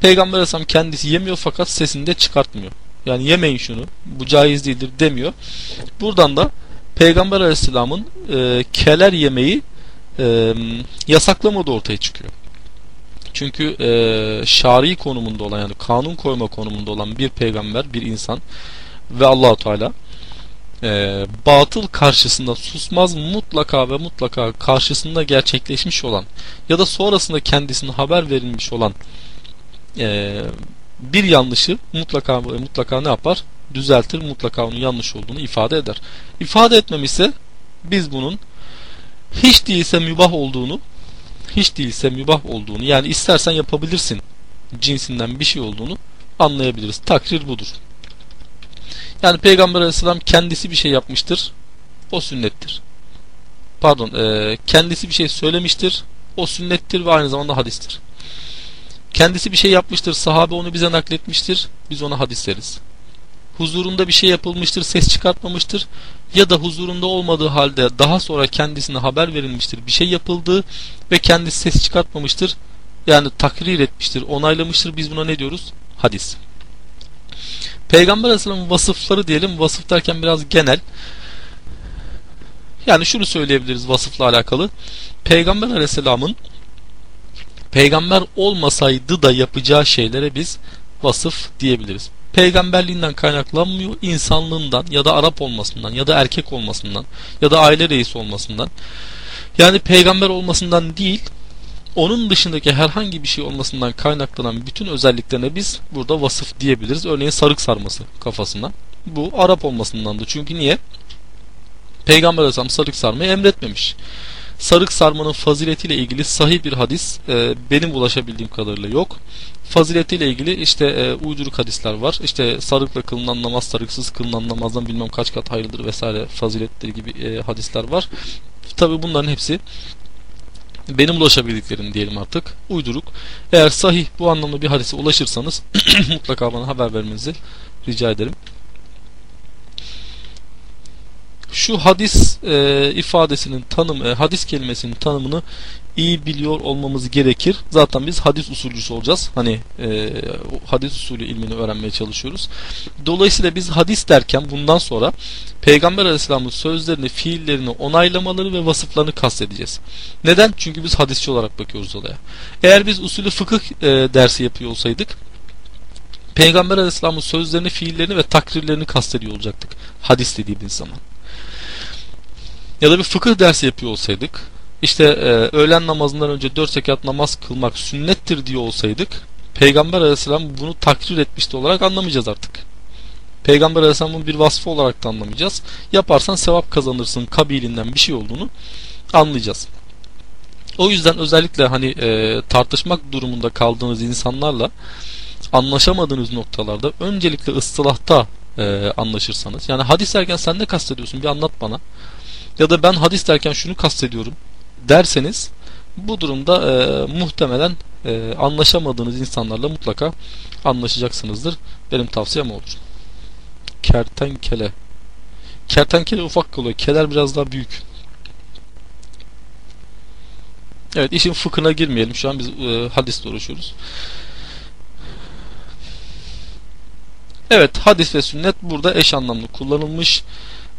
[SPEAKER 1] Peygamber Aleyhisselam kendisi yemiyor fakat sesini de çıkartmıyor. Yani yemeyin şunu. Bu caiz değildir demiyor. Buradan da Peygamber Aleyhisselam'ın e, keler yemeği e, yasaklamadığı ortaya çıkıyor. Çünkü e, şari konumunda olan yani kanun koyma konumunda olan bir peygamber, bir insan ve Allahu Teala e, batıl karşısında susmaz mutlaka ve mutlaka karşısında gerçekleşmiş olan ya da sonrasında kendisine haber verilmiş olan e, bir yanlışı mutlaka mutlaka ne yapar? Düzeltir, mutlaka onun yanlış olduğunu ifade eder. İfade etmemişse biz bunun hiç değilse mübah olduğunu hiç değilse mübah olduğunu yani istersen yapabilirsin cinsinden bir şey olduğunu anlayabiliriz. Takrir budur. Yani Peygamber Aleyhisselam kendisi bir şey yapmıştır. O sünnettir. Pardon, e, kendisi bir şey söylemiştir. O sünnettir ve aynı zamanda hadistir. Kendisi bir şey yapmıştır. Sahabe onu bize nakletmiştir. Biz ona hadis deriz. Huzurunda bir şey yapılmıştır, ses çıkartmamıştır. Ya da huzurunda olmadığı halde daha sonra kendisine haber verilmiştir. Bir şey yapıldı ve kendisi ses çıkartmamıştır. Yani takrir etmiştir, onaylamıştır. Biz buna ne diyoruz? Hadis. Peygamber Aleyhisselam'ın vasıfları diyelim. Vasıf derken biraz genel. Yani şunu söyleyebiliriz vasıfla alakalı. Peygamber Aleyhisselam'ın peygamber olmasaydı da yapacağı şeylere biz vasıf diyebiliriz. Peygamberliğinden kaynaklanmıyor, insanlığından ya da Arap olmasından ya da erkek olmasından ya da aile reisi olmasından. Yani peygamber olmasından değil, onun dışındaki herhangi bir şey olmasından kaynaklanan bütün özelliklerine biz burada vasıf diyebiliriz. Örneğin sarık sarması kafasına. Bu Arap olmasından da. Çünkü niye? Peygamber Aleyhisselam sarık sarmayı emretmemiş. Sarık sarmanın faziletiyle ilgili sahih bir hadis e, benim ulaşabildiğim kadarıyla yok. Faziletiyle ilgili işte e, uyduruk hadisler var. İşte sarıkla kılınan namaz sarıksız kılınan namazdan bilmem kaç kat hayırlıdır vesaire faziletleri gibi e, hadisler var. Tabi bunların hepsi benim ulaşabildiklerim diyelim artık uyduruk. Eğer sahih bu anlamda bir hadise ulaşırsanız mutlaka bana haber vermenizi rica ederim. Şu hadis e, ifadesinin tanım, e, hadis kelimesinin tanımını iyi biliyor olmamız gerekir. Zaten biz hadis usulcüsü olacağız. Hani e, hadis usulü ilmini öğrenmeye çalışıyoruz. Dolayısıyla biz hadis derken bundan sonra Peygamber Aleyhisselam'ın sözlerini, fiillerini onaylamaları ve vasıflarını kastedeceğiz. Neden? Çünkü biz hadisçi olarak bakıyoruz olaya. Eğer biz usulü fıkıh e, dersi yapıyor olsaydık Peygamber Aleyhisselam'ın sözlerini, fiillerini ve takrirlerini kastediyor olacaktık. Hadis dediğimiz zaman. Ya da bir fıkıh dersi yapıyor olsaydık işte e, öğlen namazından önce dört rekat namaz kılmak sünnettir diyor olsaydık Peygamber aleyhisselam bunu takrir etmişti olarak anlamayacağız artık. Peygamber aleyhisselamın bir vasfı olarak da anlamayacağız. Yaparsan sevap kazanırsın kabilinden bir şey olduğunu anlayacağız. O yüzden özellikle hani e, tartışmak durumunda kaldığınız insanlarla anlaşamadığınız noktalarda öncelikle ıstılahta e, anlaşırsanız yani hadis derken sen ne kastediyorsun bir anlat bana ya da ben hadis derken şunu kastediyorum derseniz bu durumda e, muhtemelen e, anlaşamadığınız insanlarla mutlaka anlaşacaksınızdır. Benim tavsiyem olur. Kertenkele. Kertenkele ufak oluyor. Keler biraz daha büyük. Evet işin fıkhına girmeyelim. Şu an biz e, hadisle uğraşıyoruz. Evet hadis ve sünnet burada eş anlamlı kullanılmış.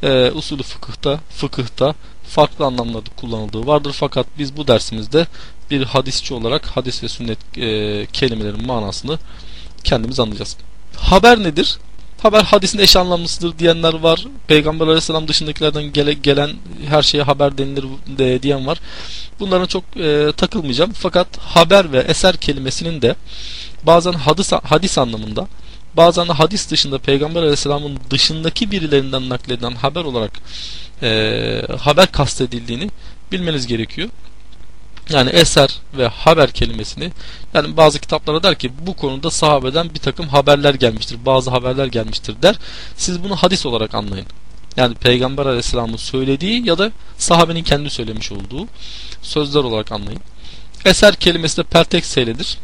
[SPEAKER 1] E, usulü fıkıhta, fıkıhta farklı anlamlarda kullanıldığı vardır. Fakat biz bu dersimizde bir hadisçi olarak hadis ve sünnet e, kelimelerin manasını kendimiz anlayacağız. Haber nedir? Haber hadisin eş anlamlısıdır diyenler var. Peygamber aleyhisselam dışındakilerden gele, gelen her şeye haber denilir de, diyen var. Bunlara çok e, takılmayacağım. Fakat haber ve eser kelimesinin de bazen hadis, hadis anlamında bazen de hadis dışında Peygamber aleyhisselamın dışındaki birilerinden nakledilen haber olarak e, haber kastedildiğini bilmeniz gerekiyor. Yani eser ve haber kelimesini yani bazı kitaplara der ki bu konuda sahabeden bir takım haberler gelmiştir. Bazı haberler gelmiştir der. Siz bunu hadis olarak anlayın. Yani Peygamber Aleyhisselam'ın söylediği ya da sahabenin kendi söylemiş olduğu sözler olarak anlayın. Eser kelimesi de pertek seyledir.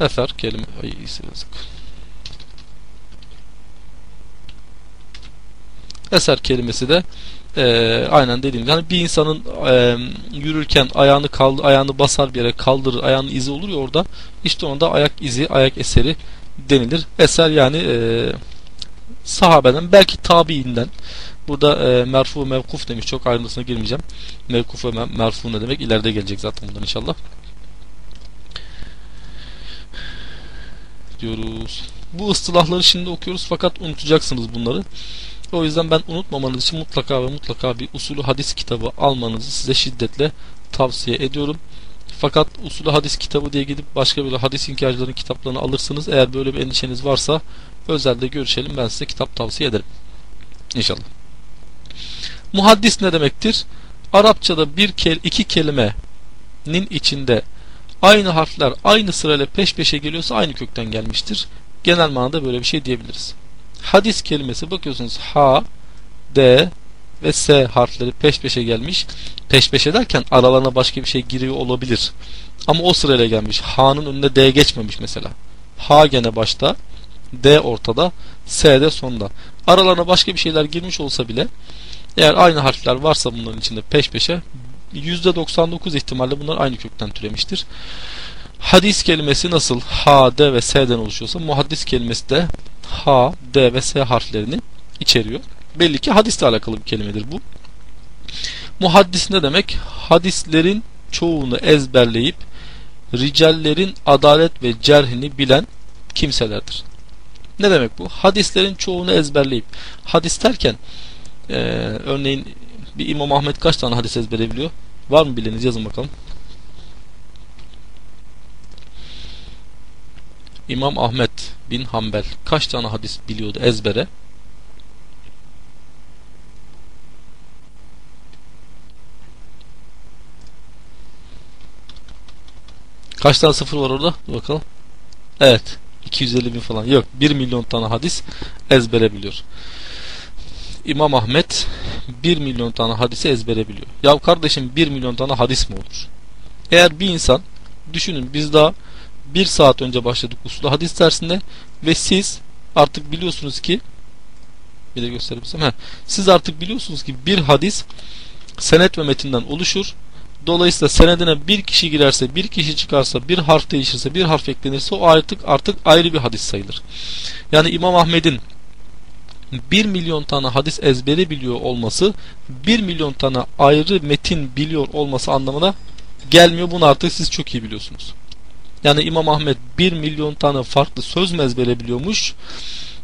[SPEAKER 1] Efer kelime ay yazık. Eser kelimesi de e, aynen dediğim yani bir insanın e, yürürken ayağını kaldı ayağını basar bir yere kaldırır ayağının izi olur ya orada işte ona da ayak izi ayak eseri denilir. Eser yani e, sahabeden belki tabiinden burada e, merfu mevkuf demiş çok ayrıntısına girmeyeceğim. Mevkuf ve merfu ne demek ileride gelecek zaten bundan inşallah. Diyoruz. Bu ıstılahları şimdi okuyoruz fakat unutacaksınız bunları. O yüzden ben unutmamanız için mutlaka ve mutlaka bir usulü hadis kitabı almanızı size şiddetle tavsiye ediyorum. Fakat usulü hadis kitabı diye gidip başka bir hadis inkarcıların kitaplarını alırsınız. Eğer böyle bir endişeniz varsa özelde görüşelim. Ben size kitap tavsiye ederim. İnşallah. Muhaddis ne demektir? Arapçada bir kel iki kelimenin içinde aynı harfler aynı sırayla peş peşe geliyorsa aynı kökten gelmiştir. Genel manada böyle bir şey diyebiliriz hadis kelimesi bakıyorsunuz H, D ve S harfleri peş peşe gelmiş. Peş peşe derken aralarına başka bir şey giriyor olabilir. Ama o sırayla gelmiş. H'nın önüne D geçmemiş mesela. H gene başta, D ortada, S de sonda. Aralarına başka bir şeyler girmiş olsa bile eğer aynı harfler varsa bunların içinde peş peşe %99 ihtimalle bunlar aynı kökten türemiştir. Hadis kelimesi nasıl H, D ve S'den oluşuyorsa muhaddis kelimesi de H, D ve S harflerini içeriyor. Belli ki hadisle alakalı bir kelimedir bu. Muhaddis ne demek? Hadislerin çoğunu ezberleyip ricallerin adalet ve cerhini bilen kimselerdir. Ne demek bu? Hadislerin çoğunu ezberleyip hadis derken e, örneğin bir İmam Ahmet kaç tane hadis ezbere biliyor? Var mı bileniz yazın bakalım. İmam Ahmet bin Hanbel kaç tane hadis biliyordu ezbere? Kaç tane sıfır var orada? bakalım. Evet. 250 bin falan. Yok. 1 milyon tane hadis ezbere biliyor. İmam Ahmet 1 milyon tane hadisi ezbere biliyor. Ya kardeşim 1 milyon tane hadis mi olur? Eğer bir insan düşünün biz daha bir saat önce başladık usulü hadis dersinde ve siz artık biliyorsunuz ki bir de gösterebilirsem heh, siz artık biliyorsunuz ki bir hadis senet ve metinden oluşur. Dolayısıyla senedine bir kişi girerse, bir kişi çıkarsa, bir harf değişirse, bir harf eklenirse o artık artık ayrı bir hadis sayılır. Yani İmam Ahmed'in 1 milyon tane hadis ezberi biliyor olması 1 milyon tane ayrı metin biliyor olması anlamına gelmiyor. Bunu artık siz çok iyi biliyorsunuz. Yani İmam Ahmet 1 milyon tane farklı söz mü ezbere biliyormuş?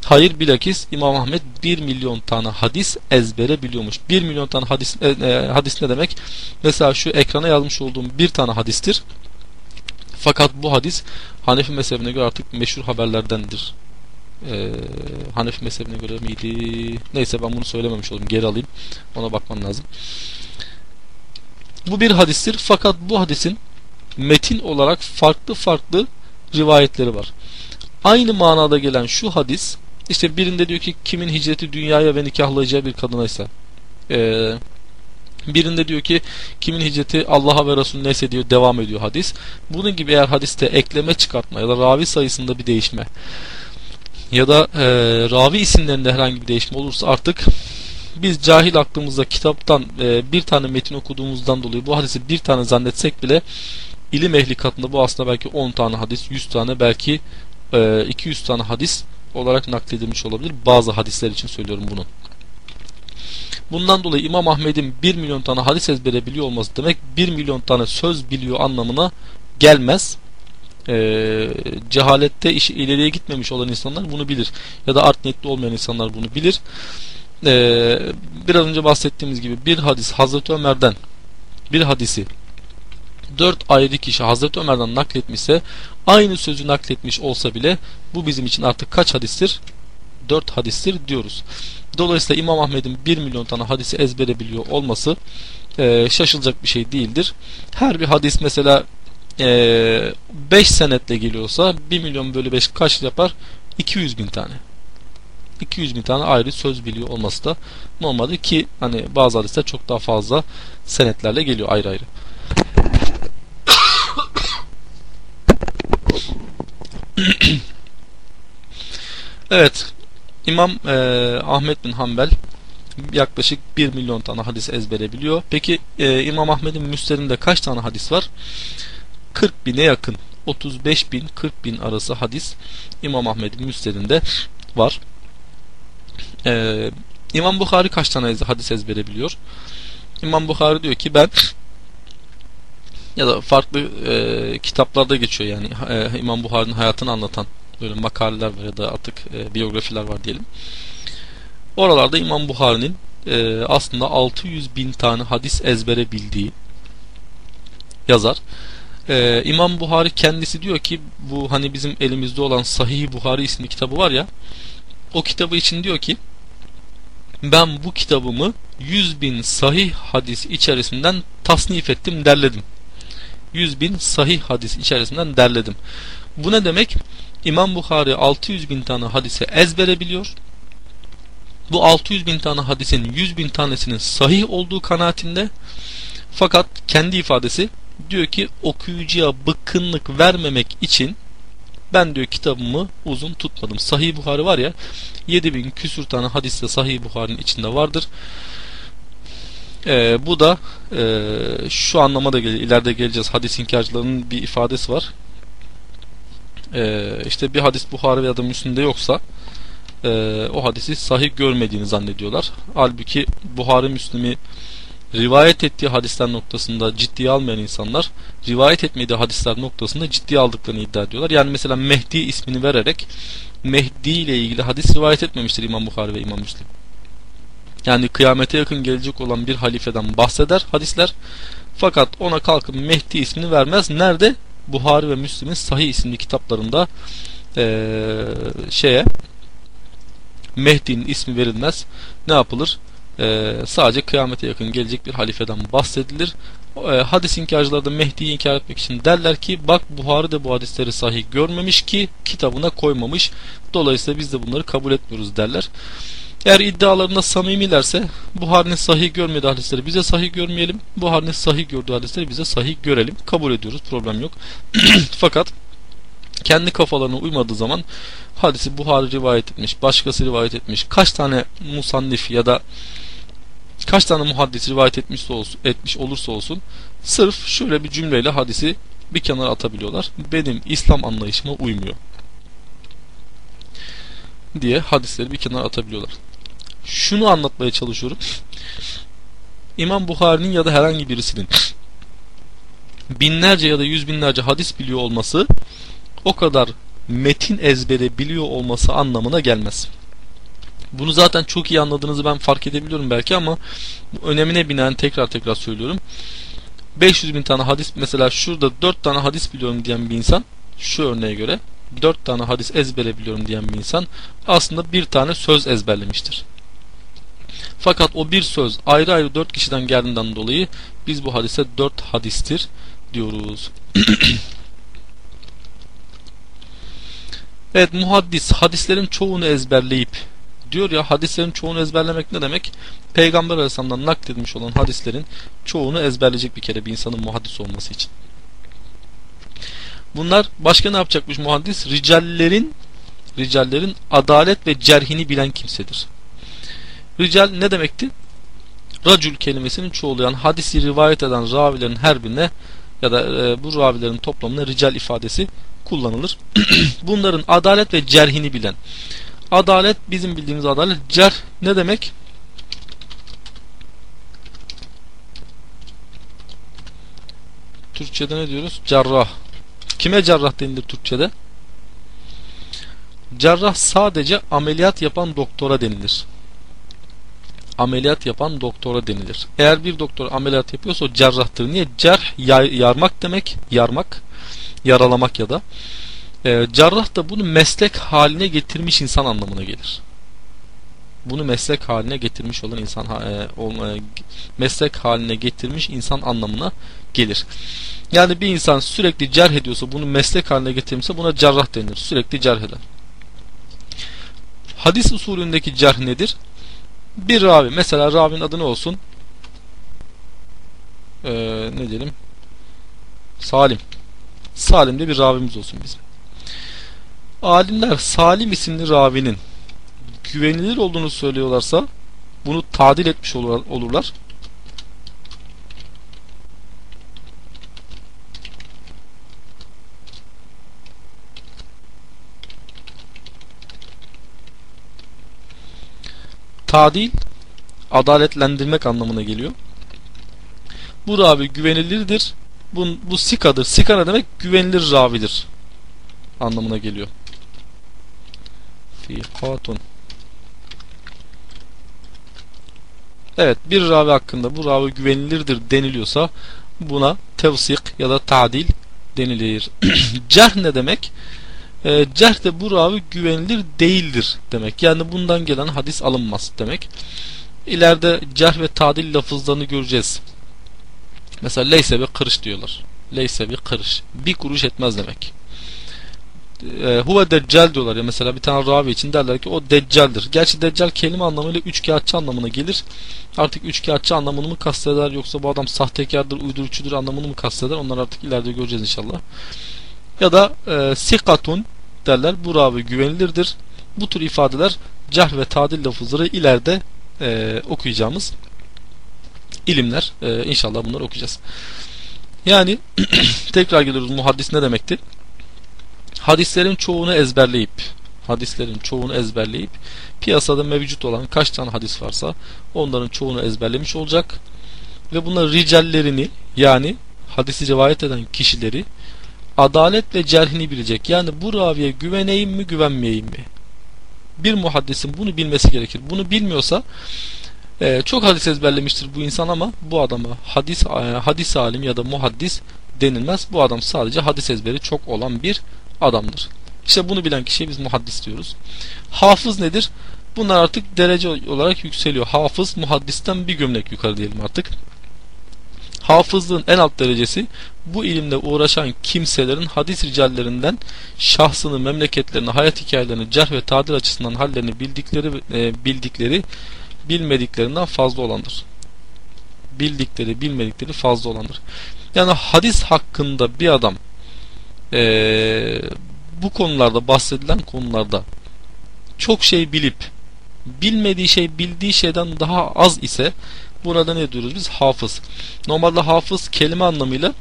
[SPEAKER 1] Hayır bilakis İmam Ahmet 1 milyon tane hadis ezbere biliyormuş. 1 milyon tane hadis, e, e, hadis ne demek? Mesela şu ekrana yazmış olduğum bir tane hadistir. Fakat bu hadis Hanefi mezhebine göre artık meşhur haberlerdendir. Ee, Hanefi mezhebine göre miydi? Neyse ben bunu söylememiş oldum. Geri alayım. Ona bakmam lazım. Bu bir hadistir. Fakat bu hadisin metin olarak farklı farklı rivayetleri var. Aynı manada gelen şu hadis işte birinde diyor ki kimin hicreti dünyaya ve nikahlayacağı bir kadınaysa ee, birinde diyor ki kimin hicreti Allah'a ve Resulüne ise diyor devam ediyor hadis. Bunun gibi eğer hadiste ekleme çıkartma ya da ravi sayısında bir değişme ya da e, ravi isimlerinde herhangi bir değişme olursa artık biz cahil aklımızda kitaptan e, bir tane metin okuduğumuzdan dolayı bu hadisi bir tane zannetsek bile ilim ehli katında bu aslında belki 10 tane hadis, 100 tane belki e, 200 tane hadis olarak nakledilmiş olabilir. Bazı hadisler için söylüyorum bunu. Bundan dolayı İmam Ahmed'in 1 milyon tane hadis ezbere biliyor olması demek 1 milyon tane söz biliyor anlamına gelmez. Ee, cehalette iş ileriye gitmemiş olan insanlar bunu bilir. Ya da art niyetli olmayan insanlar bunu bilir. Ee, biraz önce bahsettiğimiz gibi bir hadis Hazreti Ömer'den bir hadisi dört ayrı kişi Hazreti Ömer'den nakletmişse aynı sözü nakletmiş olsa bile bu bizim için artık kaç hadistir? Dört hadistir diyoruz. Dolayısıyla İmam Ahmed'in 1 milyon tane hadisi ezbere biliyor olması e, şaşılacak bir şey değildir. Her bir hadis mesela 5 e, senetle geliyorsa 1 milyon bölü 5 kaç yapar? 200 bin tane. 200 bin tane ayrı söz biliyor olması da normaldir ki hani bazı hadisler çok daha fazla senetlerle geliyor ayrı ayrı. evet İmam e, Ahmet bin Hanbel yaklaşık 1 milyon tane hadis ezbere biliyor. Peki e, İmam Ahmet'in müslerinde kaç tane hadis var? 40 bine yakın. 35 bin 40 bin arası hadis İmam Ahmet'in müslerinde var. E, İmam Bukhari kaç tane hadis ezbere biliyor? İmam Bukhari diyor ki ben ya da farklı e, kitaplarda geçiyor yani e, İmam Buhari'nin hayatını anlatan böyle makaleler var ya da artık e, biyografiler var diyelim. Oralarda İmam Buhari'nin e, aslında 600 bin tane hadis ezbere bildiği yazar. E, İmam Buhari kendisi diyor ki bu hani bizim elimizde olan Sahih Buhari isimli kitabı var ya o kitabı için diyor ki ben bu kitabımı 100 bin sahih hadis içerisinden tasnif ettim derledim. 100 bin sahih hadis içerisinden derledim. Bu ne demek? İmam Bukhari 600 bin tane hadise ezbere biliyor. Bu 600 bin tane hadisin 100 bin tanesinin sahih olduğu kanaatinde fakat kendi ifadesi diyor ki okuyucuya bıkkınlık vermemek için ben diyor kitabımı uzun tutmadım. Sahih Buhari var ya 7000 küsür tane hadiste Sahih Buhari'nin içinde vardır. Ee, bu da e, şu anlama da gelir. İleride geleceğiz. Hadis inkarcılarının bir ifadesi var e, işte bir hadis Buhari ya da Müslim'de yoksa e, o hadisi sahih görmediğini zannediyorlar. Halbuki Buhari Müslim'i rivayet ettiği hadisler noktasında ciddiye almayan insanlar rivayet etmediği hadisler noktasında ciddiye aldıklarını iddia ediyorlar. Yani mesela Mehdi ismini vererek Mehdi ile ilgili hadis rivayet etmemiştir İmam Buhari ve İmam Müslim. Yani kıyamete yakın gelecek olan bir halifeden bahseder hadisler. Fakat ona kalkıp Mehdi ismini vermez. Nerede? Buhari ve Müslim'in Sahih isimli kitaplarında ee, şeye Mehdi'nin ismi verilmez. Ne yapılır? Ee, sadece kıyamete yakın gelecek bir halifeden bahsedilir. E, hadis inkarcıları da Mehdi'yi inkar etmek için derler ki bak Buhari de bu hadisleri sahih görmemiş ki kitabına koymamış. Dolayısıyla biz de bunları kabul etmiyoruz derler. Eğer iddialarında samimilerse Buhari'nin sahih görmediği hadisleri bize sahih görmeyelim. Buhari'nin sahih gördüğü hadisleri bize sahih görelim. Kabul ediyoruz. Problem yok. Fakat kendi kafalarına uymadığı zaman hadisi Buhari rivayet etmiş, başkası rivayet etmiş, kaç tane musannif ya da kaç tane muhaddis rivayet etmiş, olsun, etmiş olursa olsun sırf şöyle bir cümleyle hadisi bir kenara atabiliyorlar. Benim İslam anlayışıma uymuyor diye hadisleri bir kenara atabiliyorlar şunu anlatmaya çalışıyorum. İmam Bukhari'nin ya da herhangi birisinin binlerce ya da yüz binlerce hadis biliyor olması o kadar metin ezbere biliyor olması anlamına gelmez. Bunu zaten çok iyi anladığınızı ben fark edebiliyorum belki ama önemine binaen tekrar tekrar söylüyorum. 500 bin tane hadis mesela şurada 4 tane hadis biliyorum diyen bir insan şu örneğe göre 4 tane hadis ezbere biliyorum diyen bir insan aslında bir tane söz ezberlemiştir. Fakat o bir söz ayrı ayrı dört kişiden geldiğinden dolayı biz bu hadise dört hadistir diyoruz. evet muhaddis hadislerin çoğunu ezberleyip diyor ya hadislerin çoğunu ezberlemek ne demek? Peygamber Aleyhisselam'dan nakledilmiş olan hadislerin çoğunu ezberleyecek bir kere bir insanın muhaddis olması için. Bunlar başka ne yapacakmış muhaddis? Ricallerin ricallerin adalet ve cerhini bilen kimsedir. Rical ne demekti? Racül kelimesinin çoğulayan hadisi rivayet eden ravilerin her birine ya da e, bu ravilerin toplamına rical ifadesi kullanılır. Bunların adalet ve cerhini bilen. Adalet bizim bildiğimiz adalet. Cerh ne demek? Türkçe'de ne diyoruz? Cerrah. Kime cerrah denilir Türkçe'de? Cerrah sadece ameliyat yapan doktora denilir. Ameliyat yapan doktora denilir. Eğer bir doktor ameliyat yapıyorsa o cerrahtır. Niye? Cerh yarmak demek. Yarmak. Yaralamak ya da. E, cerrah da bunu meslek haline getirmiş insan anlamına gelir. Bunu meslek haline getirmiş olan insan e, olma, meslek haline getirmiş insan anlamına gelir. Yani bir insan sürekli cerh ediyorsa bunu meslek haline getirmişse buna cerrah denir. Sürekli cerh eden. Hadis usulündeki cerh nedir? Bir ravi mesela ravinin adı ne olsun? Ee, ne diyelim? Salim. Salim de bir ravimiz olsun bizim. Alimler Salim isimli ravinin güvenilir olduğunu söylüyorlarsa bunu tadil etmiş olurlar. Tadil adaletlendirmek anlamına geliyor. Bu ravi güvenilirdir. Bu, bu sikadır. Sika ne demek? Güvenilir ravidir. Anlamına geliyor. Fikatun. Evet bir ravi hakkında bu ravi güvenilirdir deniliyorsa buna tevsik ya da tadil denilir. Cerh ne demek? E, cerh de bu ravi güvenilir değildir demek. Yani bundan gelen hadis alınmaz demek. İleride cerh ve tadil lafızlarını göreceğiz. Mesela leyse ve kırış diyorlar. Leyse bir kırış. Bir kuruş etmez demek. E, huve deccal diyorlar ya mesela bir tane ravi için derler ki o deccaldir. Gerçi deccal kelime anlamıyla üçkağıtçı anlamına gelir. Artık üçkağıtçı anlamını mı kasteder yoksa bu adam sahtekardır, uydurucudur anlamını mı kasteder? Onları artık ileride göreceğiz inşallah. Ya da e, sikatun derler. Bu ravi güvenilirdir. Bu tür ifadeler cah ve tadil lafızları ileride e, okuyacağımız ilimler. E, inşallah bunları okuyacağız. Yani tekrar geliyoruz muhaddis ne demekti? Hadislerin çoğunu ezberleyip hadislerin çoğunu ezberleyip piyasada mevcut olan kaç tane hadis varsa onların çoğunu ezberlemiş olacak ve bunların ricallerini yani hadisi rivayet eden kişileri adalet ve cerhini bilecek. Yani bu raviye güveneyim mi güvenmeyeyim mi? Bir muhaddisin bunu bilmesi gerekir. Bunu bilmiyorsa e, çok hadis ezberlemiştir bu insan ama bu adama hadis e, hadis alim ya da muhaddis denilmez. Bu adam sadece hadis ezberi çok olan bir adamdır. İşte bunu bilen kişiye biz muhaddis diyoruz. Hafız nedir? Bunlar artık derece olarak yükseliyor. Hafız muhaddisten bir gömlek yukarı diyelim artık. Hafızlığın en alt derecesi bu ilimle uğraşan kimselerin hadis ricallerinden şahsını, memleketlerini, hayat hikayelerini, cerh ve tadil açısından hallerini bildikleri e, bildikleri bilmediklerinden fazla olandır. Bildikleri, bilmedikleri fazla olandır. Yani hadis hakkında bir adam e, bu konularda bahsedilen konularda çok şey bilip bilmediği şey bildiği şeyden daha az ise burada ne diyoruz biz? Hafız. Normalde hafız kelime anlamıyla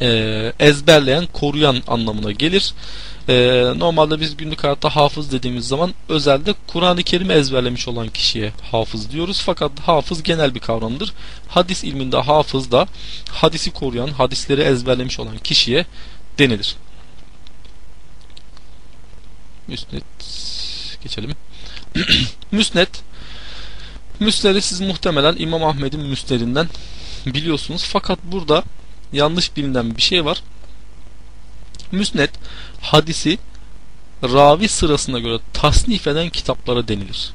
[SPEAKER 1] e, ezberleyen, koruyan anlamına gelir. E, normalde biz günlük hayatta hafız dediğimiz zaman özelde Kur'an-ı Kerim'i ezberlemiş olan kişiye hafız diyoruz. Fakat hafız genel bir kavramdır. Hadis ilminde hafız da hadisi koruyan, hadisleri ezberlemiş olan kişiye denilir. Müsnet geçelim. Müsnet Müsned'i siz muhtemelen İmam Ahmed'in müsnedinden biliyorsunuz. Fakat burada yanlış bilinen bir şey var. Müsned hadisi ravi sırasına göre tasnif eden kitaplara denilir.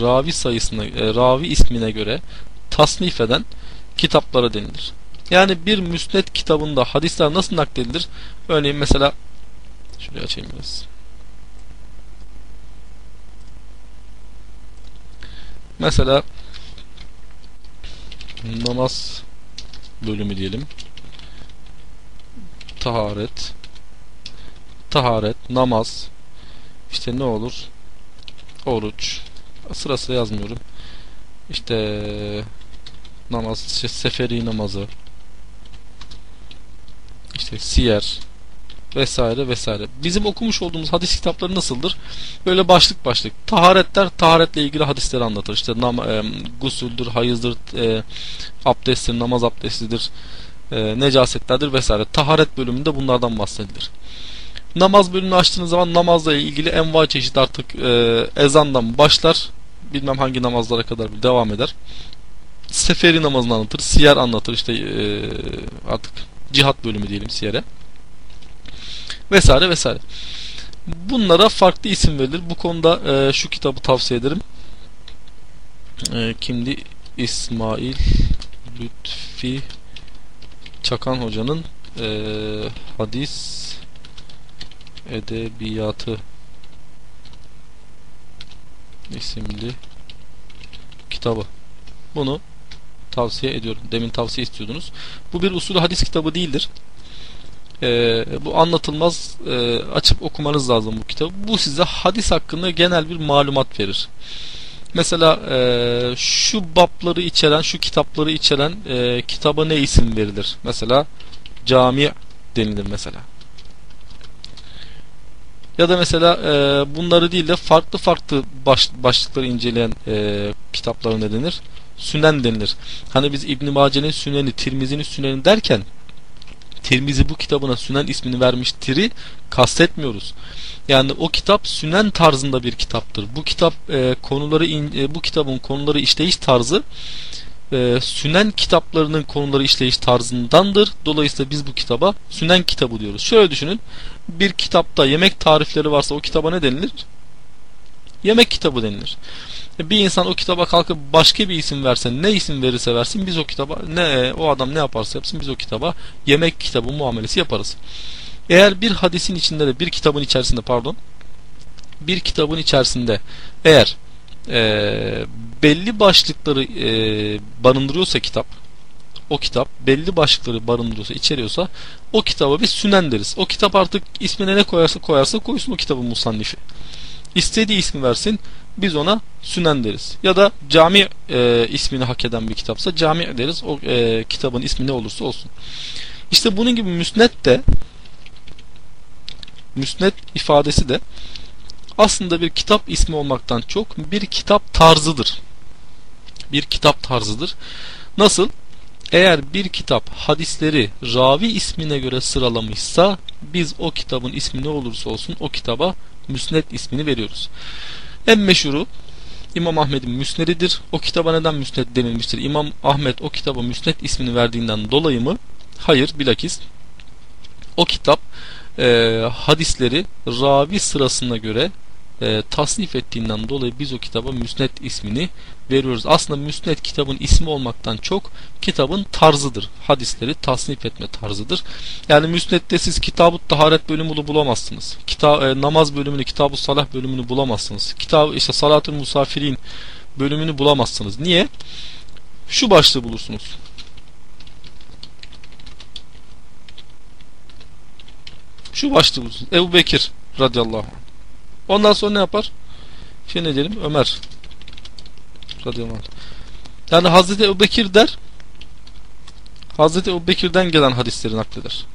[SPEAKER 1] Ravi sayısına, e, ravi ismine göre tasnif eden kitaplara denilir. Yani bir müsned kitabında hadisler nasıl nakledilir? Örneğin mesela şuraya açayım biraz. Mesela namaz bölümü diyelim. Taharet taharet, namaz işte ne olur? Oruç sıra sıra yazmıyorum. İşte namaz, işte seferi namazı işte siyer vesaire vesaire. Bizim okumuş olduğumuz hadis kitapları nasıldır? Böyle başlık başlık. Taharetler, taharetle ilgili hadisleri anlatır. İşte nam, e, gusüldür, hayızdır, e, abdesttir, namaz abdestidir, e, necasetlerdir vesaire. Taharet bölümünde bunlardan bahsedilir. Namaz bölümünü açtığınız zaman namazla ilgili enva çeşit artık e, ezandan başlar. Bilmem hangi namazlara kadar devam eder. Seferi namazını anlatır. Siyer anlatır. işte e, artık cihat bölümü diyelim siyere. Vesaire vesaire. Bunlara farklı isim verilir. Bu konuda e, şu kitabı tavsiye ederim. E, kimdi? İsmail Lütfi Çakan Hoca'nın e, hadis edebiyatı isimli kitabı. Bunu tavsiye ediyorum. Demin tavsiye istiyordunuz. Bu bir usulü hadis kitabı değildir. Ee, bu anlatılmaz e, açıp okumanız lazım bu kitabı. Bu size hadis hakkında genel bir malumat verir. Mesela e, şu babları içeren, şu kitapları içeren e, kitaba ne isim verilir? Mesela cami denilir mesela. Ya da mesela e, bunları değil de farklı farklı baş, başlıkları inceleyen e, kitaplara ne denir? Sünen denilir. Hani biz İbn Mace'nin Süneni, Tirmizi'nin Süneni derken Tirmizi bu kitabına Sünen ismini vermiştir'i kastetmiyoruz. Yani o kitap Sünen tarzında bir kitaptır. Bu kitap e, konuları in, e, bu kitabın konuları işleyiş tarzı e, Sünen kitaplarının konuları işleyiş tarzındandır. Dolayısıyla biz bu kitaba Sünen kitabı diyoruz. Şöyle düşünün. Bir kitapta yemek tarifleri varsa o kitaba ne denilir? Yemek kitabı denilir. E, bir insan o kitaba kalkıp başka bir isim verse ne isim verirse versin biz o kitaba ne o adam ne yaparsa yapsın biz o kitaba yemek kitabı muamelesi yaparız. Eğer bir hadisin içinde de bir kitabın içerisinde pardon bir kitabın içerisinde eğer e, belli başlıkları e, barındırıyorsa kitap o kitap belli başlıkları barındırıyorsa, içeriyorsa o kitaba bir sünen deriz. O kitap artık ismine ne koyarsa koyarsa koysun o kitabın musannifi. İstediği ismi versin biz ona sünen deriz. Ya da cami e, ismini hak eden bir kitapsa cami deriz. O e, kitabın ismi ne olursa olsun. İşte bunun gibi müsnet de müsnet ifadesi de aslında bir kitap ismi olmaktan çok bir kitap tarzıdır. Bir kitap tarzıdır. Nasıl? Eğer bir kitap hadisleri ravi ismine göre sıralamışsa biz o kitabın ismi ne olursa olsun o kitaba müsned ismini veriyoruz. En meşhuru İmam Ahmet'in müsnedidir. O kitaba neden müsned denilmiştir? İmam Ahmet o kitaba müsned ismini verdiğinden dolayı mı? Hayır bilakis o kitap e, hadisleri ravi sırasına göre e, tasnif ettiğinden dolayı biz o kitaba müsned ismini veriyoruz. Aslında müsned kitabın ismi olmaktan çok kitabın tarzıdır. Hadisleri tasnif etme tarzıdır. Yani müsnedde siz kitab taharet bölümünü bulamazsınız. Kita e, namaz bölümünü, kitab salah bölümünü bulamazsınız. Kitab işte salatül musafirin bölümünü bulamazsınız. Niye? Şu başlığı bulursunuz. Şu başlığı bulursunuz. Ebu Bekir radıyallahu anh. Ondan sonra ne yapar? Şey ne diyelim? Ömer Yani Hazreti Ebu Bekir der Hazreti Ebu Bekir'den gelen hadisleri nakleder.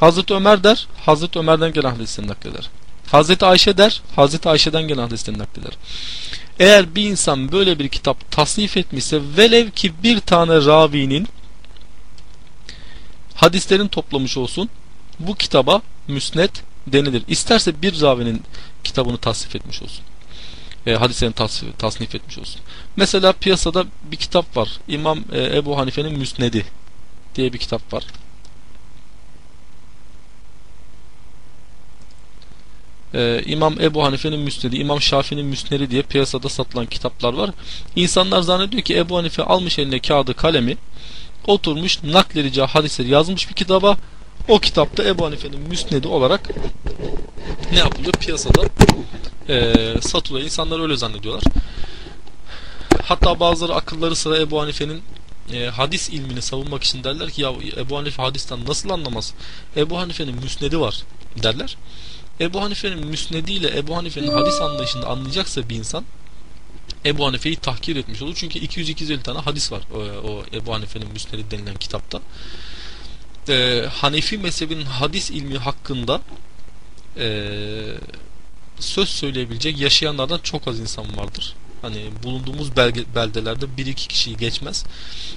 [SPEAKER 1] Hazreti Ömer der Hazreti Ömer'den gelen hadisleri nakleder. Hazreti Ayşe der Hazreti Ayşe'den gelen hadisleri nakleder. Eğer bir insan böyle bir kitap tasnif etmişse velev ki bir tane ravinin hadislerin toplamış olsun bu kitaba müsnet denilir. İsterse bir ravinin kitabını tasnif etmiş olsun. E, hadislerini tasnif, tasnif etmiş olsun. Mesela piyasada bir kitap var. İmam e, Ebu Hanife'nin Müsnedi diye bir kitap var. Ee, İmam Ebu Hanife'nin Müsnedi, İmam Şafii'nin Müsnedi diye piyasada satılan kitaplar var. İnsanlar zannediyor ki Ebu Hanife almış eline kağıdı kalemi, oturmuş nakledeceği hadisleri yazmış bir kitaba o kitapta Ebu Hanife'nin müsnedi olarak ne yapılıyor? Piyasada e, satılıyor. İnsanlar öyle zannediyorlar. Hatta bazıları akılları sıra Ebu Hanife'nin e, hadis ilmini savunmak için derler ki ya Ebu Hanife hadisten nasıl anlamaz? Ebu Hanife'nin müsnedi var derler. Ebu Hanife'nin müsnediyle Ebu Hanife'nin hadis anlayışını anlayacaksa bir insan Ebu Hanife'yi tahkir etmiş olur. Çünkü 200-250 tane hadis var o, o Ebu Hanife'nin müsnedi denilen kitapta. E, Hanefi mezhebinin hadis ilmi hakkında e, söz söyleyebilecek yaşayanlardan çok az insan vardır. Hani bulunduğumuz belge, beldelerde bir iki kişiyi geçmez.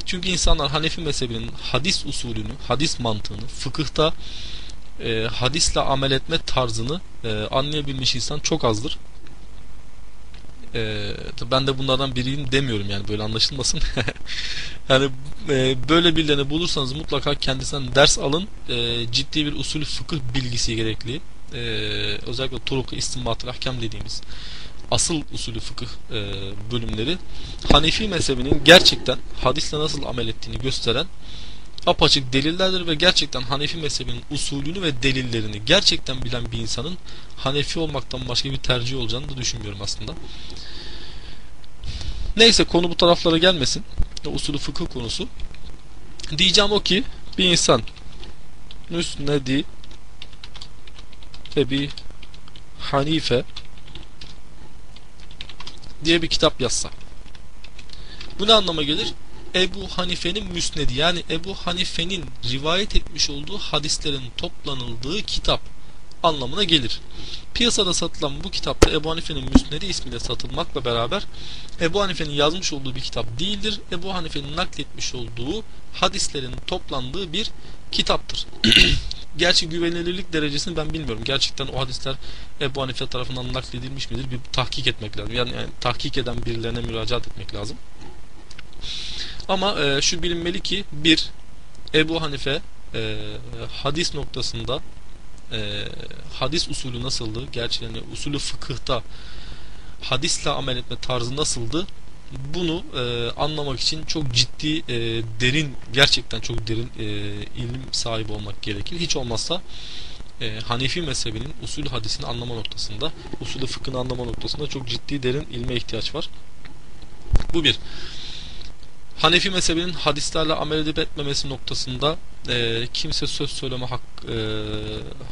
[SPEAKER 1] Çünkü insanlar Hanefi mezhebinin hadis usulünü, hadis mantığını, fıkıhta e, hadisle amel etme tarzını e, anlayabilmiş insan çok azdır. E, ben de bunlardan biriyim demiyorum yani böyle anlaşılmasın. yani e, böyle birilerini bulursanız mutlaka kendisinden ders alın. E, ciddi bir usulü fıkıh bilgisi gerekli. E, özellikle turuk-u istinbat ahkam dediğimiz asıl usulü fıkıh e, bölümleri Hanefi mezhebinin gerçekten hadisle nasıl amel ettiğini gösteren apaçık delillerdir ve gerçekten Hanefi mezhebinin usulünü ve delillerini gerçekten bilen bir insanın Hanefi olmaktan başka bir tercih olacağını da düşünmüyorum aslında. Neyse konu bu taraflara gelmesin. Usulü fıkıh konusu. Diyeceğim o ki bir insan Müsnedi Ebi Hanife diye bir kitap yazsa. Bu ne anlama gelir? Ebu Hanife'nin müsnedi yani Ebu Hanife'nin rivayet etmiş olduğu hadislerin toplanıldığı kitap anlamına gelir. Piyasada satılan bu kitapta Ebu Hanife'nin müsnedi ismiyle satılmakla beraber Ebu Hanife'nin yazmış olduğu bir kitap değildir. Ebu Hanife'nin nakletmiş olduğu hadislerin toplandığı bir kitaptır. Gerçi güvenilirlik derecesini ben bilmiyorum. Gerçekten o hadisler Ebu Hanife tarafından nakledilmiş midir? Bir tahkik etmek lazım. Yani, yani tahkik eden birilerine müracaat etmek lazım. Ama e, şu bilinmeli ki bir Ebu Hanife e, hadis noktasında e, hadis usulü nasıldı? Gerçi yani usulü fıkıhta hadisle amel etme tarzı nasıldı? Bunu e, anlamak için çok ciddi, e, derin, gerçekten çok derin e, ilim sahibi olmak gerekir. Hiç olmazsa e, Hanefi mezhebinin usul hadisini anlama noktasında, usulü fıkhını anlama noktasında çok ciddi derin ilme ihtiyaç var. Bu bir. Hanefi mezhebinin hadislerle amel edip etmemesi noktasında e, kimse söz söyleme hak, e,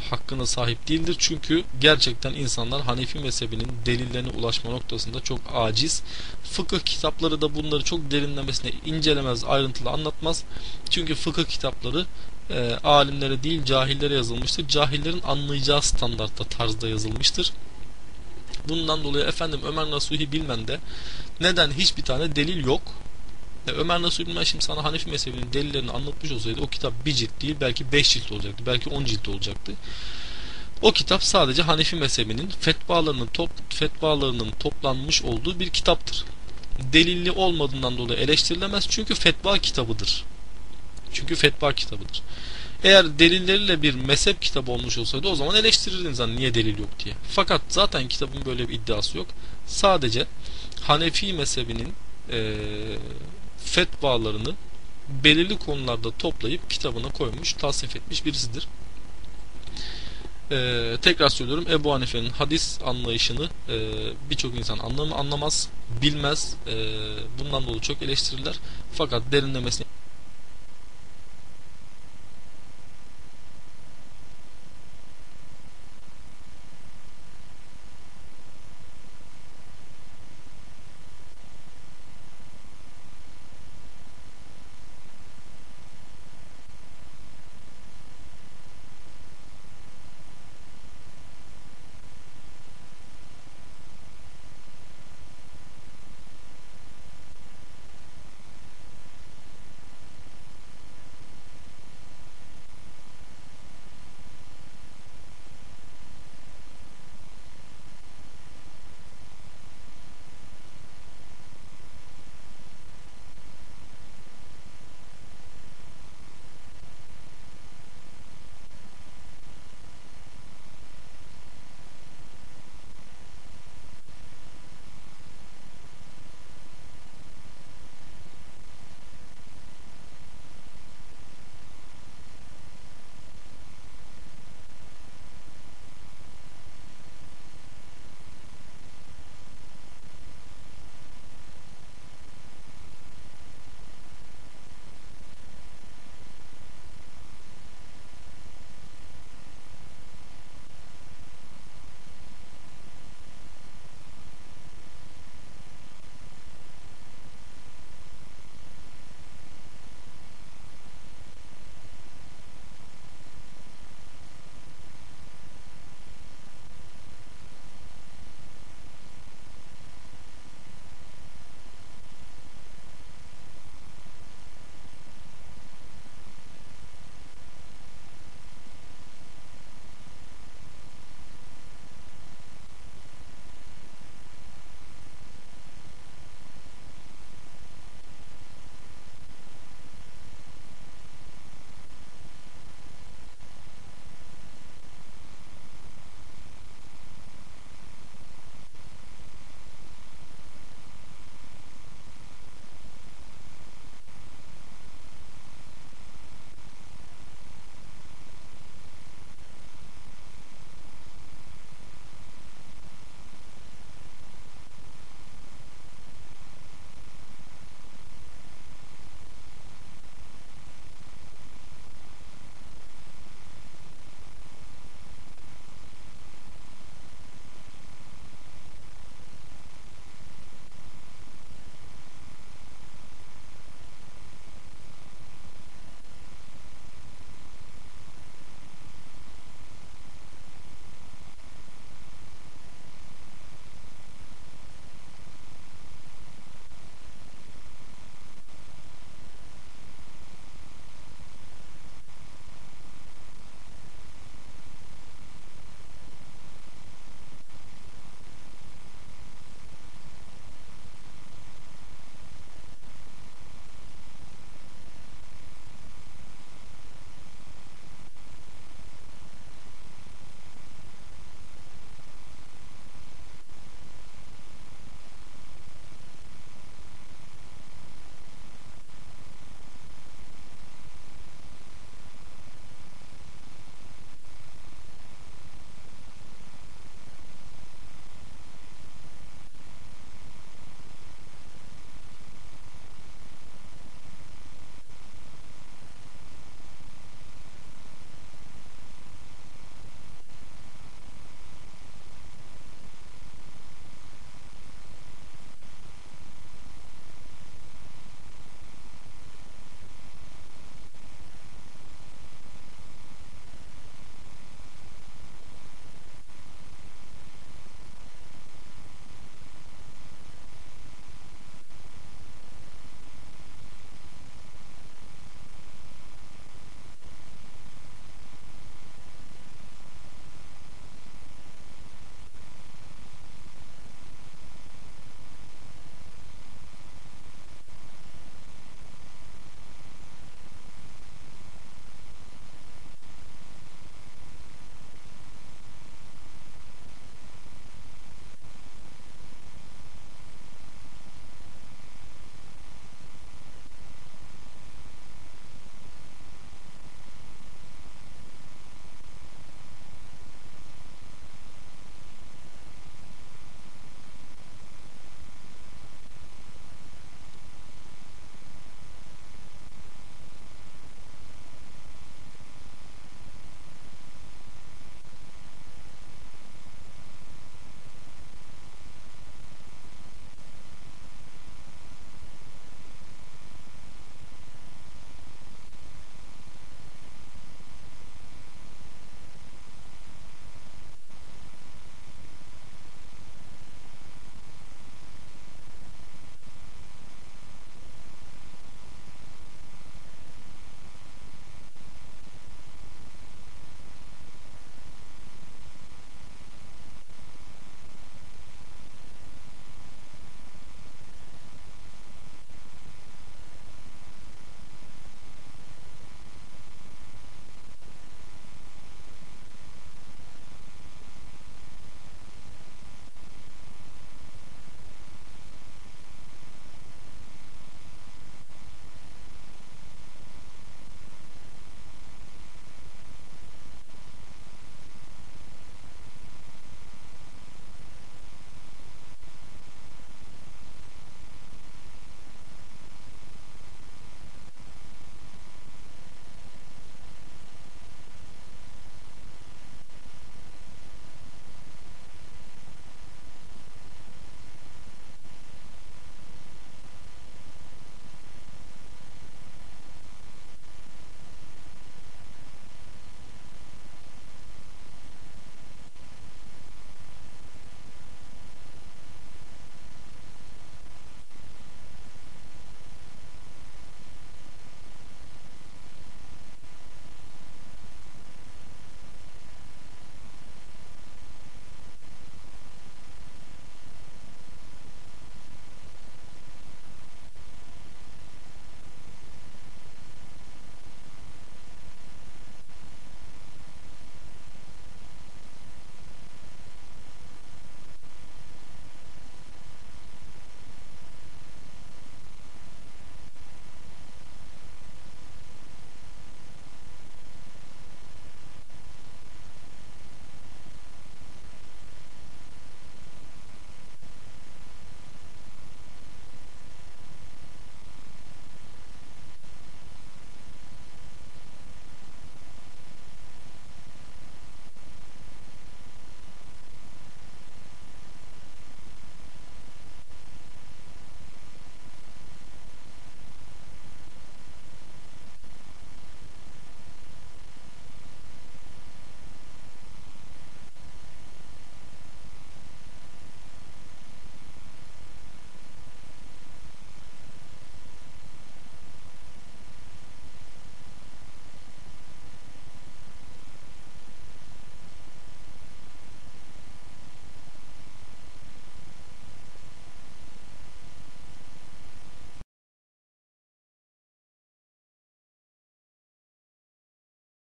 [SPEAKER 1] hakkına sahip değildir. Çünkü gerçekten insanlar Hanefi mezhebinin delillerine ulaşma noktasında çok aciz. Fıkıh kitapları da bunları çok derinlemesine incelemez, ayrıntılı anlatmaz. Çünkü fıkıh kitapları e, alimlere değil cahillere yazılmıştır. Cahillerin anlayacağı standartta tarzda yazılmıştır. Bundan dolayı efendim Ömer Nasuhi Bilmen'de neden hiçbir tane delil yok? E, Ömer Nasuhi Bilmen şimdi sana Hanefi mezhebinin delillerini anlatmış olsaydı o kitap bir cilt değil belki beş cilt olacaktı. Belki on cilt olacaktı. O kitap sadece Hanefi mezhebinin fetvalarının top, fetvalarının toplanmış olduğu bir kitaptır. Delilli olmadığından dolayı eleştirilemez çünkü fetva kitabıdır. Çünkü fetva kitabıdır. Eğer delilleriyle bir mezhep kitabı olmuş olsaydı o zaman eleştirirdiniz hani niye delil yok diye. Fakat zaten kitabın böyle bir iddiası yok. Sadece Hanefi mezhebinin e, fetvalarını belirli konularda toplayıp kitabına koymuş, tasnif etmiş birisidir. Ee, tekrar söylüyorum Ebu Hanife'nin hadis anlayışını e, birçok insan anlamı anlamaz, bilmez. E, bundan dolayı çok eleştirirler. Fakat derinlemesine